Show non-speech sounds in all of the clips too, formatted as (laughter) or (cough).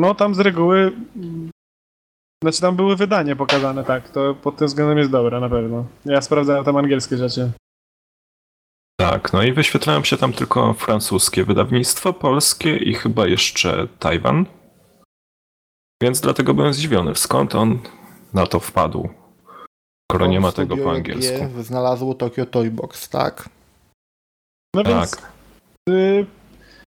No tam z reguły. Znaczy tam były wydania pokazane, tak. To pod tym względem jest dobre na pewno. Ja sprawdzałem tam angielskie rzeczy. Tak, no i wyświetlają się tam tylko francuskie wydawnictwo, polskie i chyba jeszcze Tajwan. Więc dlatego byłem zdziwiony, skąd on na to wpadł, skoro nie ma tego po angielsku. Znalazło Tokyo Toy Box, tak? No więc Tak. y,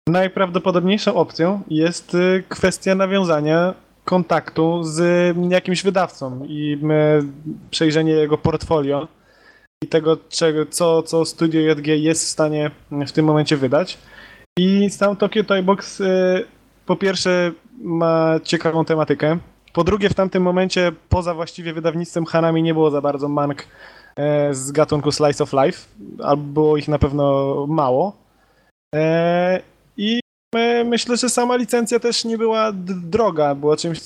najprawdopodobniejszą opcją jest y, kwestia nawiązania kontaktu z y, jakimś wydawcą i y, przejrzenie jego portfolio i tego, czego, co, co Studio JG jest w stanie w tym momencie wydać. I sam Tokyo Toy Box y, po pierwsze ma ciekawą tematykę, po drugie w tamtym momencie poza właściwie wydawnictwem Hanami nie było za bardzo mank e, z gatunku Slice of Life, albo było ich na pewno mało. E, e, myślę, że sama licencja też nie była droga, była czymś,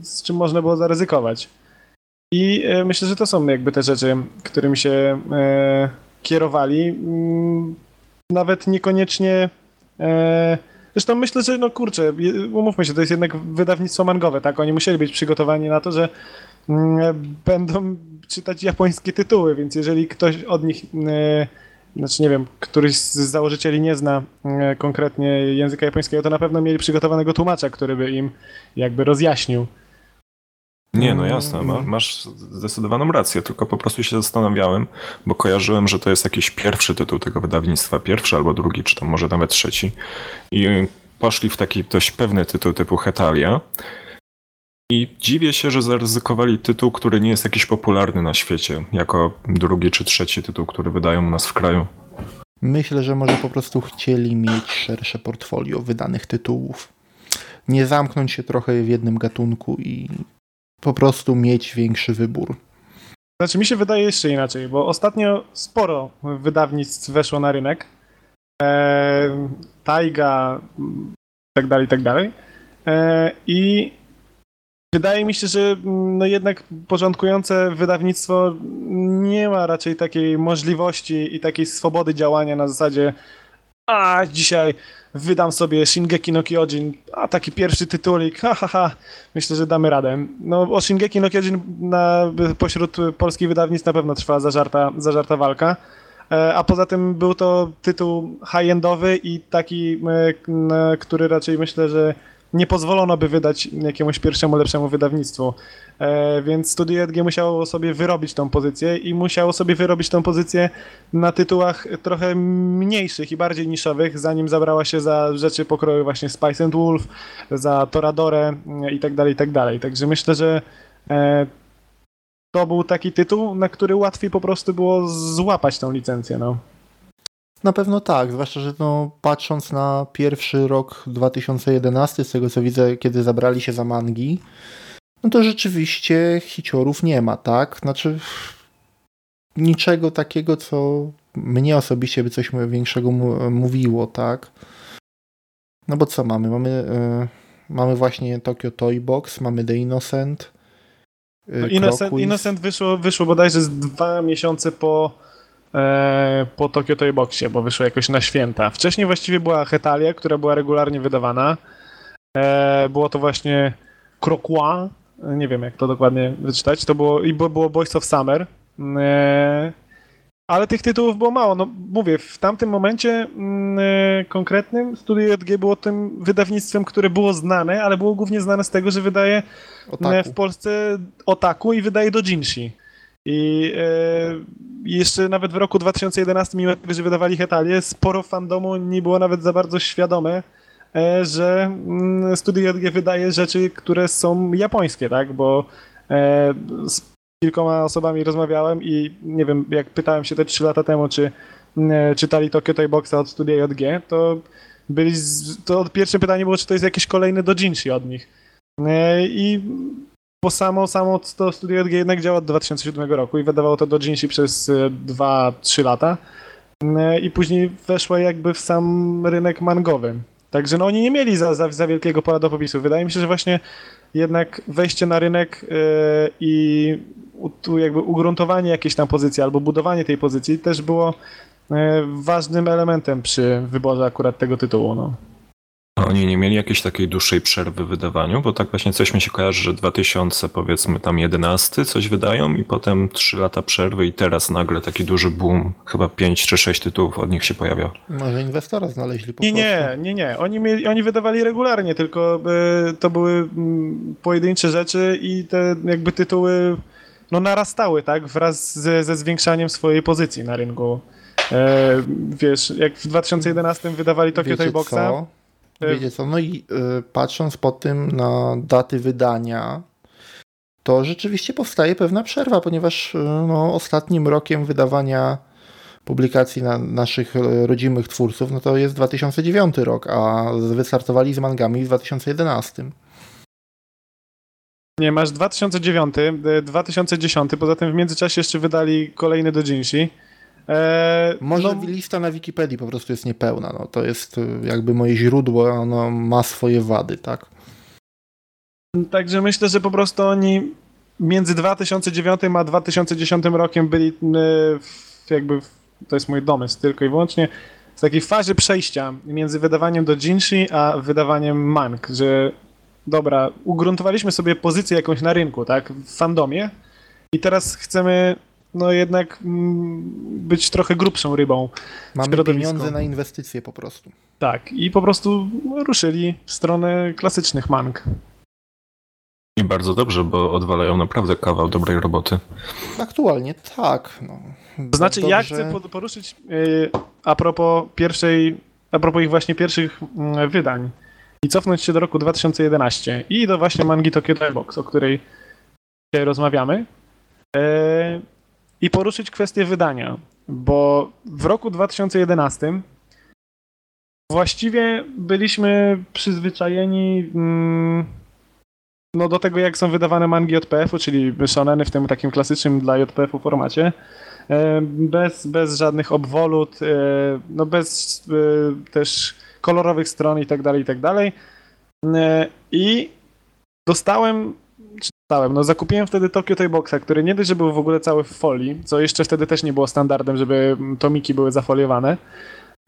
z czym można było zaryzykować. I e, myślę, że to są jakby te rzeczy, którymi się e, kierowali. Mm, Nawet niekoniecznie. E, zresztą myślę, że no kurczę, umówmy się, to jest jednak wydawnictwo mangowe, tak? Oni musieli być przygotowani na to, że mm, będą czytać japońskie tytuły, więc jeżeli ktoś od nich, e, znaczy nie wiem, któryś z założycieli nie zna e, konkretnie języka japońskiego, to na pewno mieli przygotowanego tłumacza, który by im jakby rozjaśnił. Nie, no jasne, ma, masz zdecydowaną rację, tylko po prostu się zastanawiałem, bo kojarzyłem, że to jest jakiś pierwszy tytuł tego wydawnictwa, pierwszy albo drugi, czy tam może nawet trzeci. I poszli w taki dość pewny tytuł typu Hetalia. I dziwię się, że zaryzykowali tytuł, który nie jest jakiś popularny na świecie, jako drugi czy trzeci tytuł, który wydają u nas w kraju. Myślę, że może po prostu chcieli mieć szersze portfolio wydanych tytułów. Nie zamknąć się trochę w jednym gatunku i po prostu mieć większy wybór. Znaczy mi się wydaje jeszcze inaczej, bo ostatnio sporo wydawnictw weszło na rynek. E, Taiga, mm, tak dalej, tak dalej. E, I wydaje mi się, że mm, no jednak porządkujące wydawnictwo nie ma raczej takiej możliwości i takiej swobody działania na zasadzie a dzisiaj wydam sobie Shingeki no Kyojin, a taki pierwszy tytulik, ha, ha, ha, myślę, że damy radę. No o Shingeki no Kyojin na, pośród polskich wydawnictw na pewno trwa zażarta, zażarta walka, e, a poza tym był to tytuł high-endowy i taki, e, który raczej myślę, że nie pozwolono by wydać jakiemuś pierwszemu, lepszemu wydawnictwu. E, więc Studio JG musiało sobie wyrobić tą pozycję i musiało sobie wyrobić tą pozycję na tytułach trochę mniejszych i bardziej niszowych, zanim zabrała się za rzeczy pokroju właśnie Spice and Wolf, za Toradorę e, i tak dalej, i tak dalej. Także myślę, że e, to był taki tytuł, na który łatwiej po prostu było złapać tą licencję, no. Na pewno tak, zwłaszcza, że no, patrząc na pierwszy rok 2011, z tego co widzę, kiedy zabrali się za mangi, no to rzeczywiście hiciorów nie ma, tak? Znaczy niczego takiego, co mnie osobiście by coś większego mówiło, tak? No bo co mamy? Mamy, e, mamy właśnie Tokyo Toy Box, mamy The Innocent. e, no Innocent. Innocent wyszło, wyszło bodajże z dwa miesiące po, po Tokyo Toy Boxie, bo wyszło jakoś na święta. Wcześniej właściwie była Hetalia, która była regularnie wydawana. E, było to właśnie Croquois, nie wiem jak to dokładnie wyczytać, to było, i było, Boys of Summer. E, ale tych tytułów było mało. No mówię, w tamtym momencie e, konkretnym Studio JG było tym wydawnictwem, które było znane, ale było głównie znane z tego, że wydaje Otaku. e, w Polsce Otaku i wydaje Dojinshi. I e, jeszcze nawet w roku 2011, mimo że wydawali Hetalię, sporo fandomu nie było nawet za bardzo świadome, e, że mm, Studio JG wydaje rzeczy, które są japońskie, tak? Bo e, z kilkoma osobami rozmawiałem i nie wiem, jak pytałem się te 3 lata temu, czy e, czytali Tokyo Toy Boxa od Studia JG, to byli z, to pierwsze pytanie było, czy to jest jakieś kolejne dojinshi od nich. I po samo, samo to Studio jednak działa od 2007 roku i wydawało to dojinshi przez 2-3 lata. E, I później weszło jakby w sam rynek mangowy. Także no oni nie mieli za, za, za wielkiego pola do popisu. Wydaje mi się, że właśnie jednak wejście na rynek e, i tu jakby ugruntowanie jakiejś tam pozycji albo budowanie tej pozycji też było e, ważnym elementem przy wyborze akurat tego tytułu. No. A oni nie mieli jakiejś takiej dłuższej przerwy w wydawaniu? Bo tak właśnie coś mi się kojarzy, że 2000 powiedzmy tam 11 coś wydają i potem 3 lata przerwy i teraz nagle taki duży boom, chyba 5 czy 6 tytułów od nich się pojawia. Może inwestora znaleźli po Nie, prostu. nie, nie, nie. Oni, mieli, oni wydawali regularnie, tylko y, to były pojedyncze rzeczy i te jakby tytuły no, narastały, tak? Wraz ze, ze zwiększaniem swojej pozycji na rynku. E, wiesz, jak w 2011 wydawali Tokyo Toy Boxa. co? E, Wiecie co? No i y, patrząc po tym na daty wydania, to rzeczywiście powstaje pewna przerwa, ponieważ y, no, ostatnim rokiem wydawania publikacji na naszych rodzimych twórców, no to jest 2009 rok, a wystartowali z mangami w 2011. Nie, masz 2009, y, 2010, poza tym w międzyczasie jeszcze wydali kolejny dojinshi. E, Może no, lista na Wikipedii po prostu jest niepełna. No, to jest y, jakby moje źródło, ono ma swoje wady, tak? Także myślę, że po prostu oni między 2009 a 2010 rokiem byli e, w, jakby, w, to jest mój domysł tylko i wyłącznie, w takiej fazie przejścia między wydawaniem do Jinshi a wydawaniem mang, że dobra, ugruntowaliśmy sobie pozycję jakąś na rynku, tak, w fandomie i teraz chcemy no jednak mm, być trochę grubszą rybą. Mamy pieniądze na inwestycje po prostu. Tak, i po prostu ruszyli w stronę klasycznych mang. I bardzo dobrze, bo odwalają naprawdę kawał dobrej roboty. Aktualnie tak. No. To znaczy, ja Dobrze- chcę po- poruszyć yy, a propos pierwszej, a propos ich właśnie pierwszych mm, wydań i cofnąć się do roku 2011 i do właśnie mangi Tokyo Box, o której dzisiaj rozmawiamy yy, i poruszyć kwestię wydania, bo w roku 2011 właściwie byliśmy przyzwyczajeni mm, no, do tego, jak są wydawane mangi JPF-u, czyli shoneny w tym takim klasycznym dla JPF-u formacie. E, Bez, bez żadnych obwolut, e, no bez e, też kolorowych stron i tak dalej, i tak dalej. I dostałem, czy dostałem, no zakupiłem wtedy Tokyo Toy Boxa, który nie dość, że był w ogóle cały w folii, co jeszcze wtedy też nie było standardem, żeby tomiki były zafoliowane.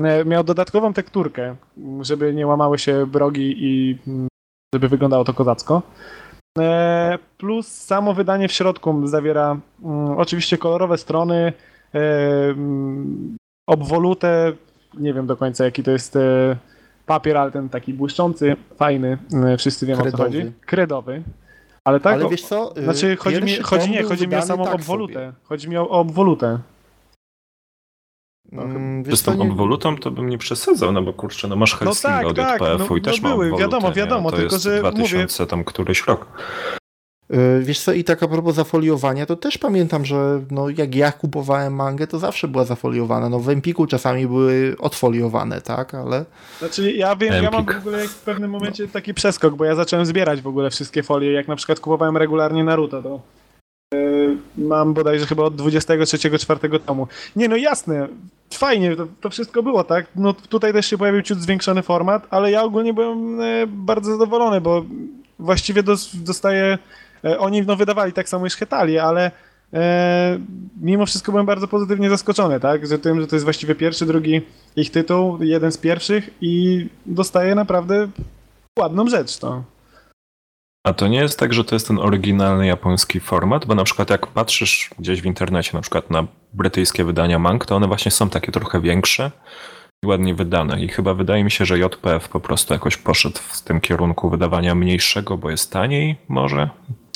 E, Miał dodatkową tekturkę, żeby nie łamały się brogi i mm, żeby wyglądało to kozacko. E, Plus samo wydanie w środku zawiera mm, oczywiście kolorowe strony, e, mm, obwolutę, nie wiem do końca jaki to jest e, papier, ale ten taki błyszczący, fajny, e, wszyscy wiemy o co chodzi. Kredowy. Ale tak, Ale wiesz co? y, znaczy chodzi mi, chodzi, nie, chodzi mi o samą tak obwolutę. sobie. Chodzi mi o, o obwolutę. Mm, Czy wiesz z tą nie- obwolutą to bym nie przesadzał, no bo kurczę, no masz Helsinga tak, od tak, JPF-u no- i też no ma były, obwolutę, wiadomo, nie? wiadomo, to tylko jest że 2000 tam któryś rok. Y, Wiesz co, i tak a propos zafoliowania, to też pamiętam, że no, jak ja kupowałem mangę, to zawsze była zafoliowana. No w Empiku czasami były odfoliowane, tak, ale Znaczy ja wiem, ja mam Empik. w ogóle w pewnym momencie taki przeskok, bo ja zacząłem zbierać w ogóle wszystkie folie, jak na przykład kupowałem regularnie Naruto, to yy, mam bodajże chyba od 23-4 tomu. Nie no jasne, fajnie, to, to wszystko było, tak? No tutaj też się pojawił ciut zwiększony format, ale ja ogólnie byłem e, bardzo zadowolony, bo właściwie dos, dostaję, e, oni no wydawali tak samo i Szchetali, ale e, mimo wszystko byłem bardzo pozytywnie zaskoczony, tak? Że tym, że to jest właściwie pierwszy, drugi ich tytuł, jeden z pierwszych i dostaję naprawdę ładną rzecz to. A to nie jest tak, że to jest ten oryginalny japoński format, bo na przykład jak patrzysz gdzieś w internecie na przykład na brytyjskie wydania mang, to one właśnie są takie trochę większe i ładnie wydane. I chyba wydaje mi się, że JPF po prostu jakoś poszedł w tym kierunku wydawania mniejszego, bo jest taniej może.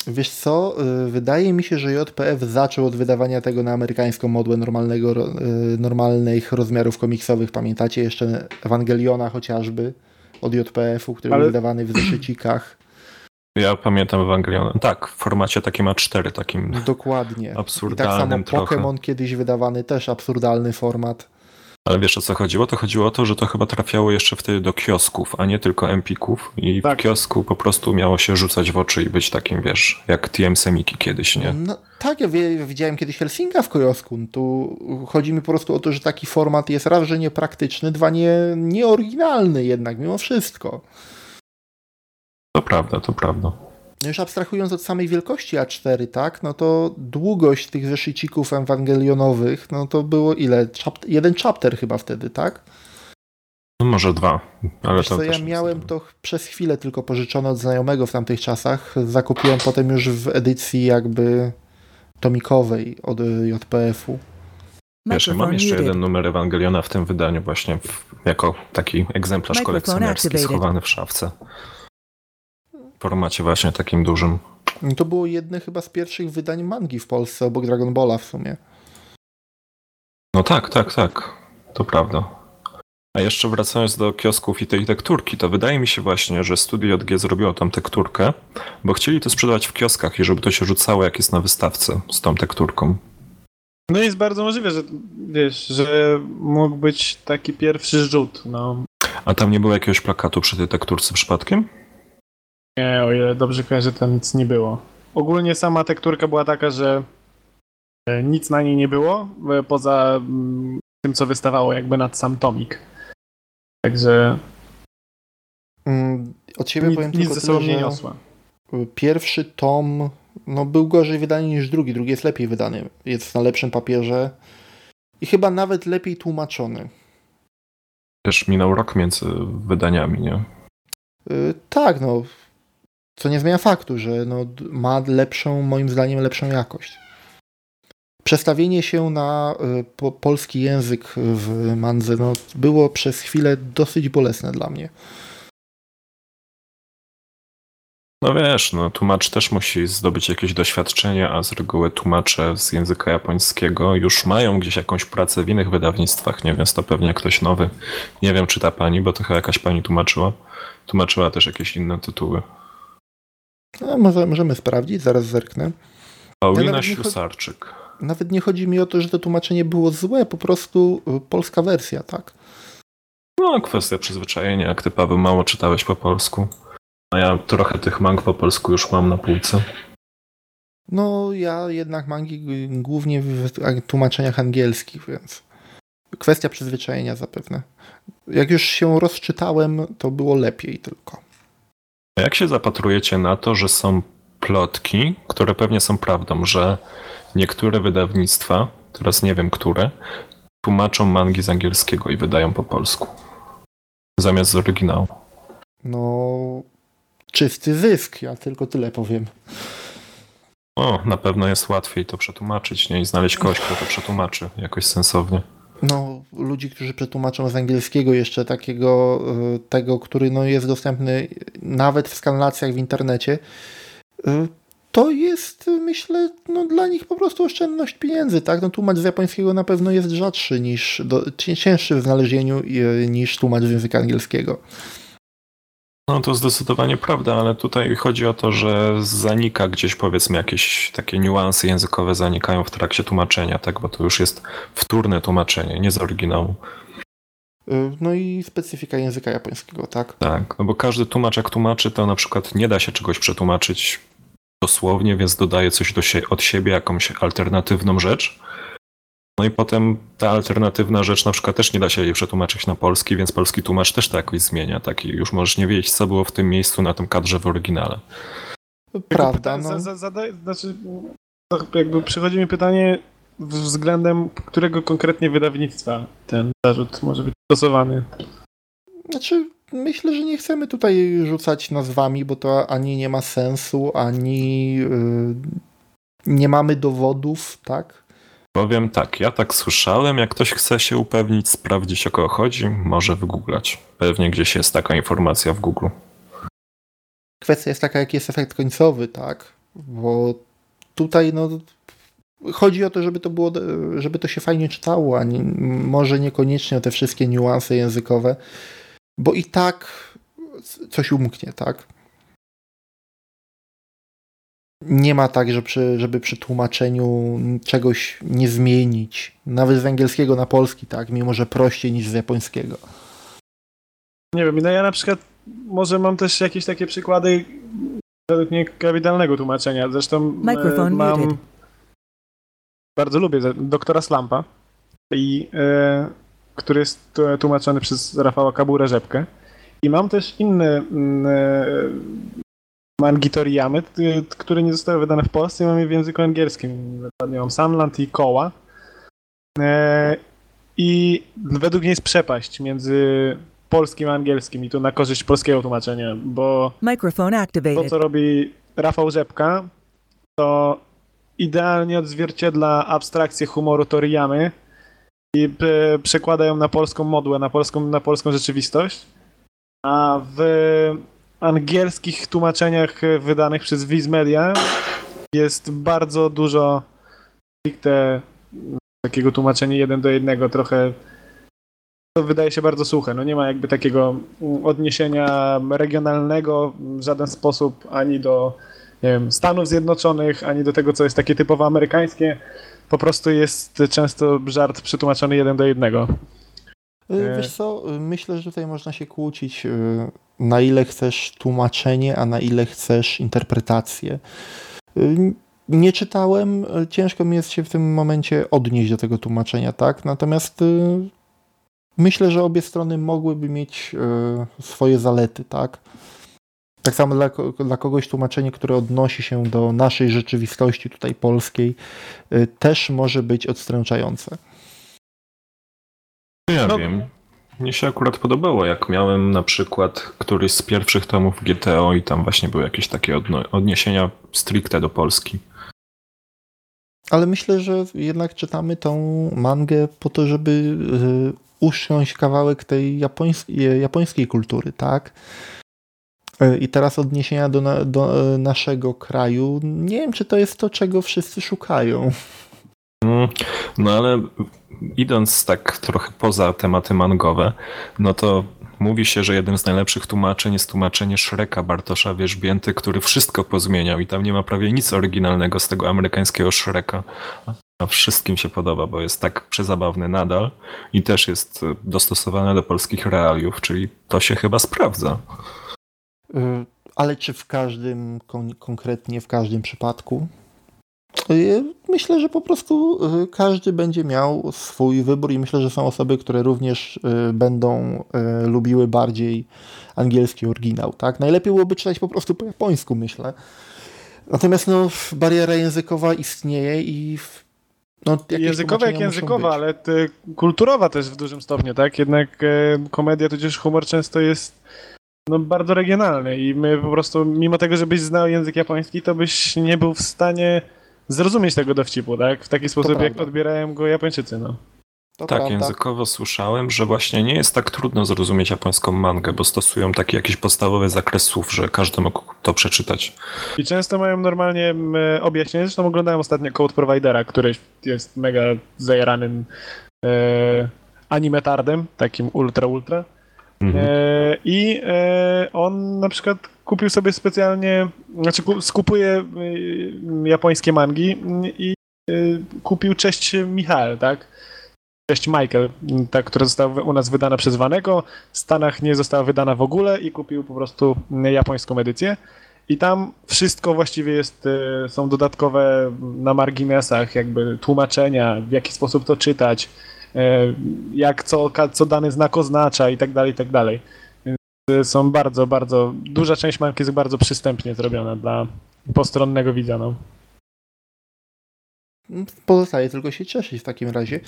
Wiesz co, y, wydaje mi się, że JPF zaczął od wydawania tego na amerykańską modłę normalnego, y, normalnych rozmiarów komiksowych. Pamiętacie jeszcze Ewangeliona chociażby od JPF-u, który Ale- był wydawany w zeszycikach. Ja pamiętam Ewangeliona. Tak, w formacie takim A4, takim Dokładnie. I tak samo absurdalnym trochę. Pokémon kiedyś wydawany też absurdalny format. Ale wiesz o co chodziło? To chodziło o to, że to chyba trafiało jeszcze wtedy do kiosków, a nie tylko empików. I Tak. w kiosku po prostu miało się rzucać w oczy i być takim, wiesz, jak TM Semiki kiedyś, nie? No, tak, ja widziałem kiedyś Helsinga w Kojosku. Tu chodzi mi po prostu o to, że taki format jest raz, że niepraktyczny, dwa, nie, nieoryginalny jednak mimo wszystko. To prawda, to prawda. No Już abstrahując od samej wielkości A4, tak, no to długość tych zeszycików ewangelionowych, no to było ile? Chap jeden chapter chyba wtedy, tak? No może dwa, ale Wiesz to co, ja miałem to przez chwilę tylko pożyczone od znajomego w tamtych czasach. Zakupiłem potem już w edycji jakby tomikowej od JPF-u. Wiesz, ja mam jeszcze jeden numer Ewangeliona w tym wydaniu właśnie w, jako taki egzemplarz kolekcjonerski schowany w szafce. W formacie właśnie takim dużym. To było jedne chyba z pierwszych wydań mangi w Polsce, obok Dragon Balla w sumie. No tak, tak, tak. To prawda. A jeszcze wracając do kiosków i tej tekturki, to wydaje mi się właśnie, że Studio JG zrobiło tą tekturkę, bo chcieli to sprzedawać w kioskach i żeby to się rzucało jak jest na wystawce z tą tekturką. No jest bardzo możliwe, że wiesz, że mógł być taki pierwszy rzut, no. A tam nie było jakiegoś plakatu przy tej tekturce przypadkiem? Nie, o ile dobrze kojarzę, tam nic nie było. Ogólnie sama tekturka była taka, że e, nic na niej nie było, e, poza mm, tym, co wystawało jakby nad sam tomik. Także Mm, Od siebie nic, powiem nic tylko ze tyle, sobą nie że niosła. pierwszy tom no, był gorzej wydany niż drugi. Drugi jest lepiej wydany. Jest na lepszym papierze i chyba nawet lepiej tłumaczony. Też minął rok między wydaniami, nie? Y, Tak, no. Co nie zmienia faktu, że no, ma lepszą, moim zdaniem, lepszą jakość. Przestawienie się na y, po, polski język w mandze no, było przez chwilę dosyć bolesne dla mnie. No wiesz, no tłumacz też musi zdobyć jakieś doświadczenie, a z reguły tłumacze z języka japońskiego już mają gdzieś jakąś pracę w innych wydawnictwach, nie więc to pewnie ktoś nowy. Nie wiem, czy ta pani, bo to chyba jakaś pani tłumaczyła. Tłumaczyła też jakieś inne tytuły. No, może, możemy sprawdzić, zaraz zerknę. Paulina chodzi- Ślusarczyk. Nawet nie chodzi mi o to, że to tłumaczenie było złe, po prostu y, polska wersja, tak? No, kwestia przyzwyczajenia, jak ty Paweł mało czytałeś po polsku. A ja trochę tych mang po polsku już mam na półce. No, ja jednak mangi głównie w tłumaczeniach angielskich, więc kwestia przyzwyczajenia zapewne. Jak już się rozczytałem, to było lepiej tylko. A jak się zapatrujecie na to, że są plotki, które pewnie są prawdą, że niektóre wydawnictwa, teraz nie wiem które, tłumaczą mangi z angielskiego i wydają po polsku. Zamiast z oryginału. No, czysty zysk, ja tylko tyle powiem. O, na pewno jest łatwiej to przetłumaczyć, nie? I znaleźć kogoś, kto to przetłumaczy jakoś sensownie. No, ludzi, którzy przetłumaczą z angielskiego jeszcze takiego, y, tego, który no, jest dostępny nawet w skanlacjach w internecie, y, to jest, y, myślę, no, dla nich po prostu oszczędność pieniędzy, tak? No, tłumacz z japońskiego na pewno jest rzadszy niż, do, cię- cięższy w znalezieniu niż tłumacz z języka angielskiego. No to zdecydowanie prawda, ale tutaj chodzi o to, że zanika gdzieś powiedzmy jakieś takie niuanse językowe zanikają w trakcie tłumaczenia, tak? Bo to już jest wtórne tłumaczenie, nie z oryginału. Y, No i specyfika języka japońskiego, tak? Tak, no bo każdy tłumacz jak tłumaczy, to na przykład nie da się czegoś przetłumaczyć dosłownie, więc dodaje coś do sie- od siebie, jakąś alternatywną rzecz. No i potem ta alternatywna rzecz na przykład też nie da się jej przetłumaczyć na polski, więc polski tłumacz też to jakoś zmienia. Tak, i już możesz nie wiedzieć, co było w tym miejscu na tym kadrze w oryginale. Prawda, no. za- za- zadaj, znaczy, to jakby przychodzi mi pytanie względem którego konkretnie wydawnictwa ten zarzut może być stosowany. Znaczy, myślę, że nie chcemy tutaj rzucać nazwami, bo to ani nie ma sensu, ani yy, nie mamy dowodów, tak? Powiem tak, ja tak słyszałem, jak ktoś chce się upewnić, sprawdzić o kogo chodzi, może wygooglać. Pewnie gdzieś jest taka informacja w Google. Kwestia jest taka, jaki jest efekt końcowy, tak? Bo tutaj, no, chodzi o to, żeby to było, żeby to się fajnie czytało, a nie, może niekoniecznie o te wszystkie niuanse językowe, bo i tak coś umknie, tak? Nie ma tak, że przy, żeby przy tłumaczeniu czegoś nie zmienić. Nawet z angielskiego na polski, tak? Mimo, że prościej niż z japońskiego. Nie wiem, no ja na przykład może mam też jakieś takie przykłady według mnie kapitalnego tłumaczenia. Zresztą e, Microphone mam... muted. Bardzo lubię doktora Slampa, i, e, który jest tłumaczony przez Rafała Kaburę-Rzepkę. I mam też inny mm, e, mangi Toriyamy, które nie zostały wydane w Polsce i mam je w języku angielskim. Dokładnie mam Sunland i Koła. E, I według mnie jest przepaść między polskim a angielskim i tu na korzyść polskiego tłumaczenia, bo Microphone to, activated. co robi Rafał Rzepka, to idealnie odzwierciedla abstrakcję humoru Toriyamy i przekłada ją na polską modłę, na polską, na polską rzeczywistość. A w angielskich tłumaczeniach wydanych przez Viz Media jest bardzo dużo stricte takiego tłumaczenia jeden do jednego, trochę to wydaje się bardzo suche. No nie ma jakby takiego mm, odniesienia regionalnego w żaden sposób ani do nie wiem, Stanów Zjednoczonych, ani do tego, co jest takie typowo amerykańskie. Po prostu jest często żart przetłumaczony jeden do jednego. Y, E. Wiesz co, y, myślę, że tutaj można się kłócić, na ile chcesz tłumaczenie, a na ile chcesz interpretację. Nie czytałem, ciężko mi jest się w tym momencie odnieść do tego tłumaczenia, tak? Natomiast myślę, że obie strony mogłyby mieć swoje zalety, tak? Tak samo dla, dla kogoś tłumaczenie, które odnosi się do naszej rzeczywistości tutaj polskiej, też może być odstręczające. Ja No- wiem. Mnie się akurat podobało, jak miałem na przykład któryś z pierwszych tomów GTO i tam właśnie były jakieś takie odno- odniesienia stricte do Polski. Ale myślę, że jednak czytamy tą mangę po to, żeby y, usiąść kawałek tej japońskiej, japońskiej kultury, tak? Y, I teraz odniesienia do, na, do y, naszego kraju. Nie wiem, czy to jest to, czego wszyscy szukają. No ale idąc tak trochę poza tematy mangowe, no to mówi się, że jednym z najlepszych tłumaczeń jest tłumaczenie Shreka Bartosza Wierzbięty, który wszystko pozmieniał i tam nie ma prawie nic oryginalnego z tego amerykańskiego Shreka. A wszystkim się podoba, bo jest tak przezabawny nadal i też jest e, dostosowane do polskich realiów, czyli to się chyba sprawdza. Y, Ale czy w każdym, kon, konkretnie w każdym przypadku? Y, Myślę, że po prostu y, każdy będzie miał swój wybór i myślę, że są osoby, które również y, będą lubiły bardziej angielski oryginał, tak? Najlepiej byłoby czytać po prostu po japońsku, myślę. Natomiast no, bariera językowa istnieje i no, Językowa jak językowa, być. ale kulturowa też w dużym stopniu, tak? Jednak komedia tudzież humor często jest no, bardzo regionalny i my po prostu, mimo tego, żebyś znał język japoński, to byś nie był w stanie zrozumieć tego dowcipu, tak? W taki sposób, jak prawda. odbierają go Japończycy, no. To tak, prawda. językowo słyszałem, że właśnie nie jest tak trudno zrozumieć japońską mangę, bo stosują taki jakiś podstawowy zakres słów, że każdy mógł to przeczytać. I często mają normalnie objaśnienie, zresztą oglądałem ostatnio Code Providera, który jest mega zajaranym e, animetardem, takim ultra ultra. Mhm. E, I e, on na przykład kupił sobie specjalnie, znaczy ku- skupuje y, japońskie mangi i y, kupił Cześć Michał, tak? Cześć Michael, ta, która została u nas wydana przez Wanego, w Stanach nie została wydana w ogóle i kupił po prostu japońską edycję. I tam wszystko właściwie jest, y, są dodatkowe na marginesach, jakby tłumaczenia, w jaki sposób to czytać, jak co, co dany znak oznacza i tak dalej, i tak dalej. Y, są bardzo, bardzo, duża część marki jest bardzo przystępnie zrobiona dla postronnego widza, no. Pozostaje tylko się cieszyć w takim razie.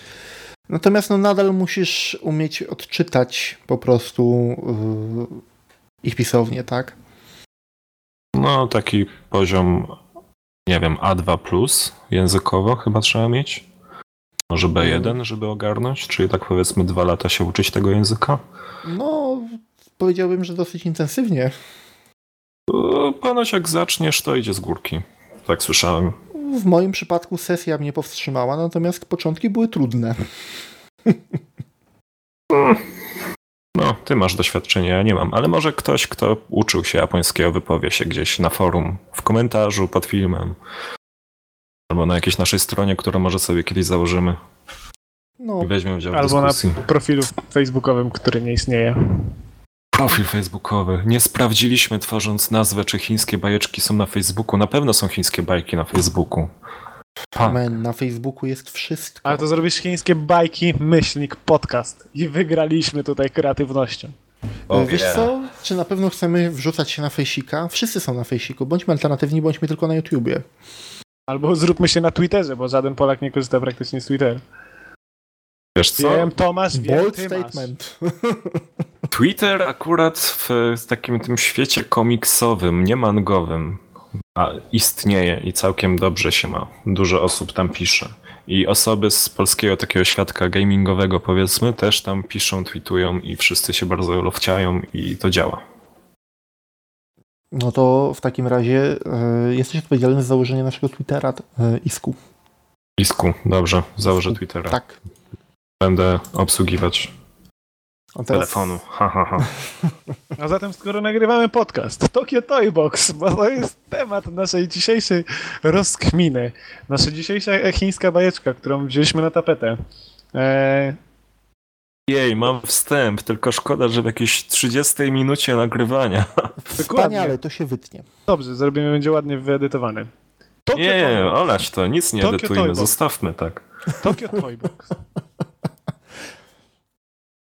Natomiast no, nadal musisz umieć odczytać po prostu yy, ich pisownię, tak? No, taki poziom, nie wiem, A2 językowo chyba trzeba mieć. Może B1, żeby ogarnąć, czyli tak powiedzmy dwa lata się uczyć tego języka. No, powiedziałbym, że dosyć intensywnie. E, Ponoć jak zaczniesz, to idzie z górki. Tak słyszałem. W moim przypadku sesja mnie powstrzymała, natomiast początki były trudne. No, ty masz doświadczenie, ja nie mam, ale może ktoś, kto uczył się japońskiego, wypowie się gdzieś na forum, w komentarzu pod filmem. Albo na jakiejś naszej stronie, którą może sobie kiedyś założymy No, i weźmiemy udział w Albo na profilu facebookowym, który nie istnieje. Profil facebookowy. Nie sprawdziliśmy tworząc nazwę, czy chińskie bajeczki są na Facebooku. Na pewno są chińskie bajki na Facebooku. Man, na Facebooku jest wszystko. Ale to zrobisz chińskie bajki, myślnik, podcast. I wygraliśmy tutaj kreatywnością. O Wiesz wie. co? Czy na pewno chcemy wrzucać się na fejsika? Wszyscy są na fejsiku. Bądźmy alternatywni, bądźmy tylko na YouTubie. Albo zróbmy się na Twitterze, bo żaden Polak nie korzysta praktycznie z Twittera. Wiesz co? Wiem, Tomasz, wiem, Bold ty statement. (laughs) Twitter akurat w, w takim tym świecie komiksowym, nie mangowym, a istnieje i całkiem dobrze się ma. Dużo osób tam pisze. I osoby z polskiego takiego świadka gamingowego powiedzmy też tam piszą, tweetują i wszyscy się bardzo lowciają i to działa. No to w takim razie y, jesteś odpowiedzialny za założenie naszego Twittera y, Isku. Isku, dobrze, założę Twittera. Tak. Będę obsługiwać teraz- telefonu. Ha, ha, ha. (laughs) A zatem skoro nagrywamy podcast Tokyo Toy Box, bo to jest temat naszej dzisiejszej rozkminy. Nasza dzisiejsza chińska bajeczka, którą wzięliśmy na tapetę. Eee, Jej, mam wstęp, tylko szkoda, że w jakiejś 30 minucie nagrywania. (laughs) Wspaniale, to się wytnie. Dobrze, zrobimy, będzie ładnie wyedytowany. Tokyo Nie, olać to, nic nie Tokyo edytujmy, zostawmy tak. Tokyo Toy Box. (laughs)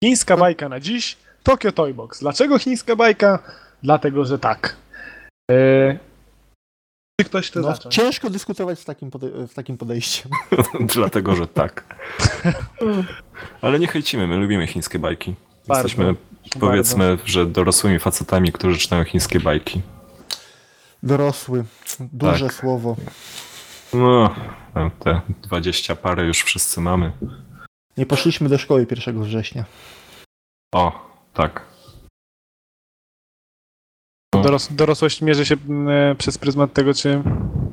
Chińska bajka na dziś. Tokyo Toy Box. Dlaczego chińska bajka? Dlatego, że tak. Eee, czy ktoś chce No, zacząć? ciężko dyskutować z takim, pode- z takim podejściem. (laughs) Dlatego, że tak. Ale nie hejcimy, my lubimy chińskie bajki. Bardzo, Jesteśmy, powiedzmy, że dorosłymi facetami, którzy czytają chińskie bajki. Dorosły, duże Tak. słowo. No, te 20 parę już wszyscy mamy. Nie poszliśmy do szkoły 1 września. O, tak. Doros, dorosłość mierzy się mm, przez pryzmat tego, czy.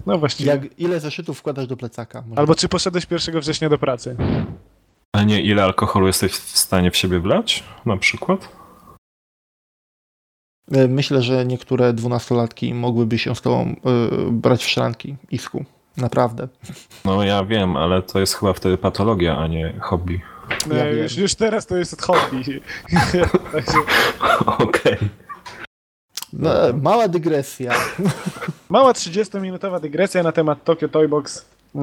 No właściwie. Jak, ile zeszytów wkładasz do plecaka? Może Albo czy poszedłeś 1 września do pracy. A nie, ile alkoholu jesteś w stanie w siebie wlać, na przykład? E, Myślę, że niektóre dwunastolatki mogłyby się z tobą y, brać w szranki, Isku. Naprawdę. No ja wiem, ale to jest chyba wtedy patologia, a nie hobby. Ja E, wiem. już, już teraz to jest hobby. (laughs) Okej. No, e, mała dygresja. mała 30-minutowa dygresja na temat Tokyo Toy Box, e,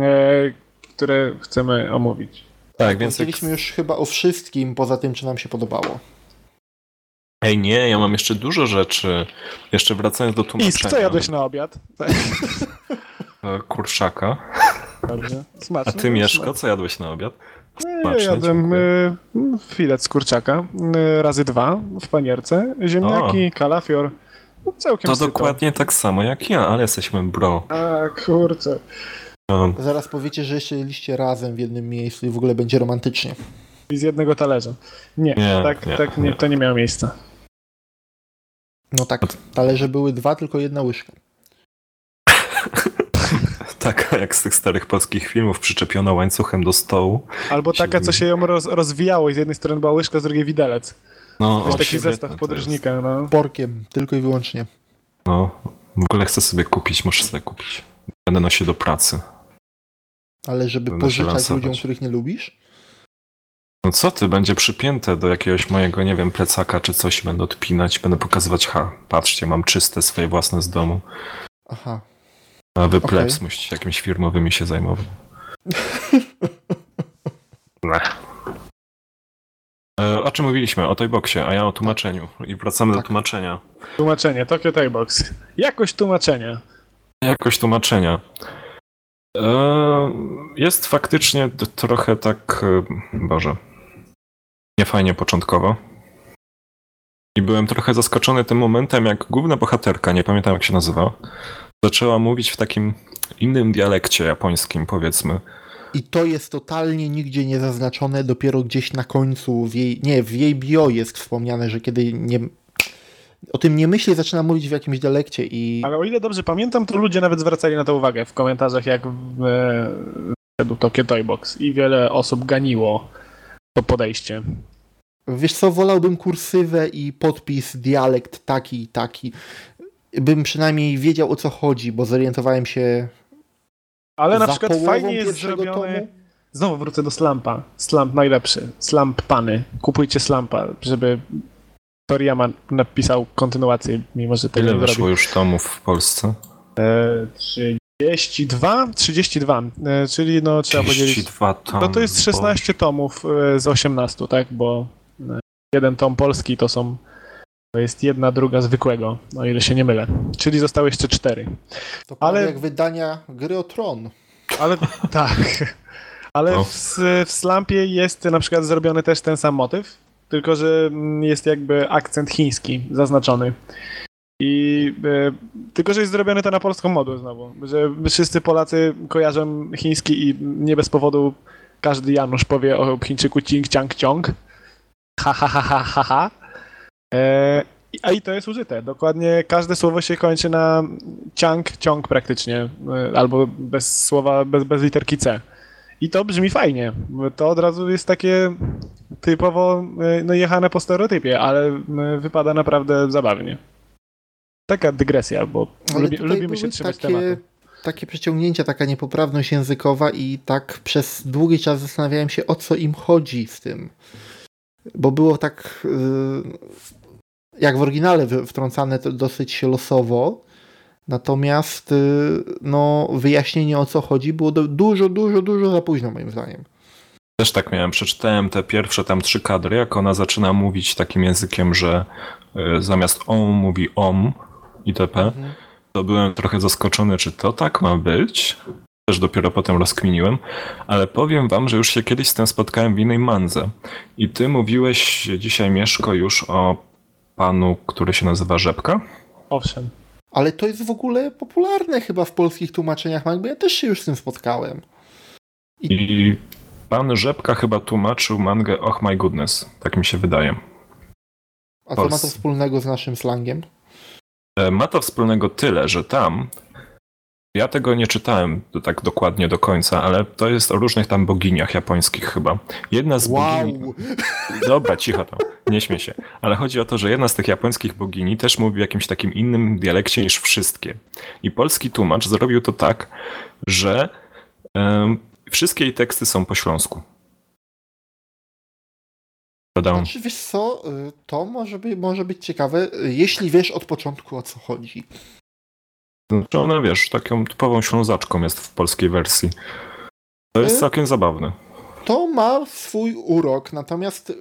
które chcemy omówić. Tak, więc jak... Powiedzieliśmy już chyba o wszystkim, poza tym, czy nam się podobało. Ej, nie, ja mam jeszcze dużo rzeczy. Jeszcze wracając do tłumaczenia. Isk, co jadłeś na obiad? (laughs) E, Kurczaka. Dobrze. A Smaczne. ty, Mieszko, co jadłeś na obiad? Ja Smaczne, jadłem dziękuję. e, filet z kurczaka e, razy dwa w panierce, ziemniaki, kalafior. No, Całkiem To syto. dokładnie tak samo jak ja, ale jesteśmy bro. A kurczę. No, Zaraz powiecie, że jeszcze jedliście razem w jednym miejscu i w ogóle będzie romantycznie. I z jednego talerza. Nie, Nie, tak, nie, tak nie, nie. to nie miało miejsca. No tak, talerze były dwa, tylko jedna łyżka. (laughs) taka jak z tych starych polskich filmów, przyczepiona łańcuchem do stołu. Albo taka, co się ją roz, rozwijało i z jednej strony była łyżka, z drugiej widelec. No, o, taki zestaw to podróżnika, no. Porkiem, tylko i wyłącznie. No, w ogóle chcę sobie kupić, muszę sobie kupić. Będę nosił do pracy. Ale żeby Będę pożyczać lansować. ludziom, których nie lubisz? No co ty, będzie przypięte do jakiegoś mojego, nie wiem, plecaka czy coś, będę odpinać, będę pokazywać, ha, patrzcie, mam czyste swoje własne z domu, Aha. A wy Okej. plebs musicie jakimiś firmowymi się zajmować. (laughs) E, O czym mówiliśmy? O tej boksie, a ja o tłumaczeniu. I wracamy do Tak. tłumaczenia. Tłumaczenie, Tokyo Toy Box. Jakość tłumaczenia. Jakoś tłumaczenia. E, Jest faktycznie trochę tak, e, Boże, niefajnie początkowo. I byłem trochę zaskoczony tym momentem, jak główna bohaterka, nie pamiętam jak się nazywa, zaczęła mówić w takim innym dialekcie japońskim, powiedzmy. I to jest totalnie nigdzie nie zaznaczone, dopiero gdzieś na końcu w jej, nie, w jej bio jest wspomniane, że kiedy nie, o tym nie myśli, zaczyna mówić w jakimś dialekcie i Ale o ile dobrze pamiętam, to ludzie nawet zwracali na to uwagę w komentarzach, jak e, wszedł Tokyo Toy Box. I wiele osób ganiło to podejście. wiesz co, wolałbym kursywę i podpis, dialekt taki i taki. Bym przynajmniej wiedział o co chodzi, bo zorientowałem się Ale na za przykład fajnie jest zrobiony... tomu. Znowu wrócę do Slampa. Slamp najlepszy. Slamp pany. Kupujcie Slampa, żeby Toriyama napisał kontynuację, mimo że tego Ile nie wyszło już tomów w Polsce? E, 32? 32, e, czyli no trzeba podzielić... 32 tomy. No to jest 16 tomów e, z 18, tak? Bo e, jeden tom polski to są. To jest jedna druga zwykłego, o ile się nie mylę. Czyli zostały jeszcze cztery. to Ale- jak wydania gry o tron. Ale (laughs) tak. Ale No. w, w Slampie jest na przykład zrobiony też ten sam motyw. tylko że mm, jest jakby akcent chiński zaznaczony. I e, tylko, że jest zrobione to na polską modę znowu, że wszyscy Polacy kojarzą chiński i nie bez powodu każdy Janusz powie o Chińczyku cing, ciang, ciong. Ha, ha, ha, ha, ha, ha. E, a i to jest użyte. Dokładnie każde słowo się kończy na ciang, ciąg praktycznie, e, albo bez słowa, bez, bez literki C. I to brzmi fajnie. To od razu jest takie typowo e, no, jechane po stereotypie, ale wypada naprawdę zabawnie. Taka dygresja, bo lubi, lubimy się trzymać takie, tematu. takie przeciągnięcia, taka niepoprawność językowa i tak przez długi czas zastanawiałem się, o co im chodzi z tym. Bo było tak, y, jak w oryginale wtrącane to dosyć losowo, natomiast y, no, wyjaśnienie o co chodzi było dużo, dużo, dużo za późno moim zdaniem. Też tak miałem, przeczytałem te pierwsze tam trzy kadry, jak ona zaczyna mówić takim językiem, że y, zamiast om mówi om itp. To byłem trochę zaskoczony, czy to tak ma być. Też dopiero potem rozkminiłem, ale powiem wam, że już się kiedyś z tym spotkałem w innej mandze. I ty mówiłeś dzisiaj, Mieszko, już o panu, który się nazywa Rzepka. Owszem. Ale to jest w ogóle popularne chyba w polskich tłumaczeniach mang, bo ja też się już z tym spotkałem. I pan Rzepka chyba tłumaczył mangę Och my goodness, tak mi się wydaje. A co ma to wspólnego z naszym slangiem? E, Ma to wspólnego tyle, że tam. Ja tego nie czytałem tak dokładnie do końca, ale to jest o różnych tam boginiach japońskich chyba. Jedna z bogini. Wow! Dobra, cicho tam, nie śmiej się. Ale chodzi o to, że jedna z tych japońskich bogini też mówi w jakimś takim innym dialekcie niż wszystkie. I polski tłumacz zrobił to tak, że em, wszystkie jej teksty są po śląsku. Dodam. Znaczy, wiesz co, y, to może, by, może być ciekawe, jeśli wiesz od początku o co chodzi. Znaczy ona, wiesz, taką typową ślązaczką jest w polskiej wersji. To jest Y? całkiem zabawne. To ma swój urok, natomiast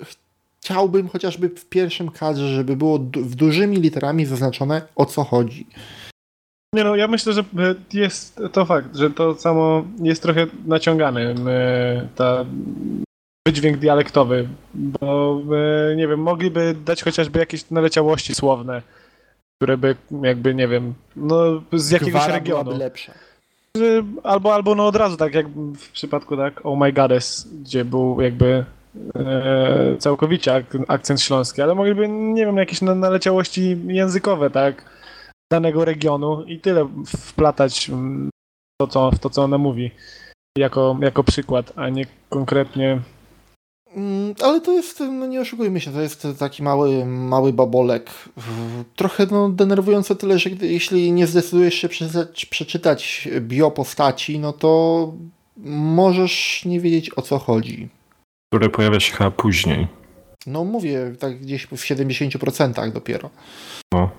chciałbym chociażby w pierwszym kadrze, żeby było w dużymi literami zaznaczone o co chodzi. Nie no, ja myślę, że e, jest to fakt, że to samo jest trochę naciągany, e, ta wydźwięk dialektowy, bo e, nie wiem, mogliby dać chociażby jakieś naleciałości słowne, które by jakby, nie wiem, no z jakiegoś Gwara regionu. byłaby lepsza. Albo, albo no od razu, tak jak w przypadku tak Oh My Goddess, gdzie był jakby e, całkowicie ak akcent śląski, ale mogliby, nie wiem, jakieś na- naleciałości językowe, tak, danego regionu i tyle wplatać mm, to, co, w to, co ona mówi, jako, jako przykład, a nie konkretnie Ale to jest, no nie oszukujmy się, to jest taki mały, mały babolek. Trochę no, denerwujące tyle, że gdy, jeśli nie zdecydujesz się przeczytać, przeczytać bio postaci, no to możesz nie wiedzieć o co chodzi. Które pojawia się chyba później. No mówię, tak gdzieś w 70% dopiero. No.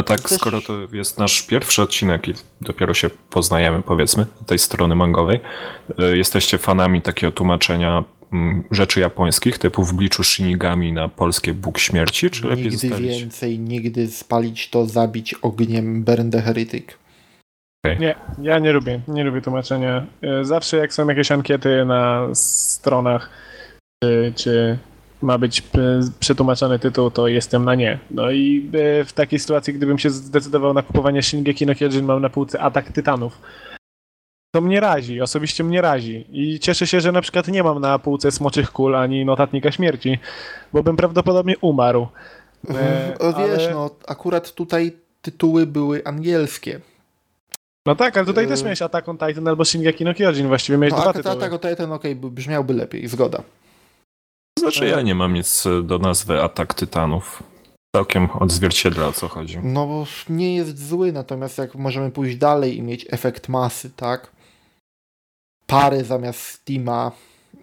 A tak, skoro to jest nasz pierwszy odcinek i dopiero się poznajemy, powiedzmy, tej strony mangowej, y, jesteście fanami takiego tłumaczenia mm, rzeczy japońskich, typu w bliczu Shinigami na polskie Bóg Śmierci, czy lepiej Nigdy zostawić? więcej, nigdy spalić to, zabić ogniem Burn the Heretic. Nie, ja nie lubię, nie lubię tłumaczenia. E, Zawsze jak są jakieś ankiety na stronach, czy, czy ma być e, przetłumaczony tytuł, to jestem na nie. No i e, w takiej sytuacji, gdybym się zdecydował na kupowanie Shingeki no Kyojin, mam na półce Atak Tytanów. To mnie razi, osobiście mnie razi. I cieszę się, że na przykład nie mam na półce Smoczych Kul ani Notatnika Śmierci, bo bym prawdopodobnie umarł. E, O, Wiesz, ale- no akurat tutaj tytuły były angielskie. No tak, ale tutaj E, też miałeś Attack on Titan albo Shingeki no Kyojin, właściwie miałeś No, dwa tytuły. tak o ten okej, by- brzmiałby lepiej, zgoda. Znaczy ja nie mam nic do nazwy Atak Tytanów. Całkiem odzwierciedla o co chodzi. No bo nie jest zły, natomiast jak możemy pójść dalej i mieć efekt masy, tak? Pary zamiast Steama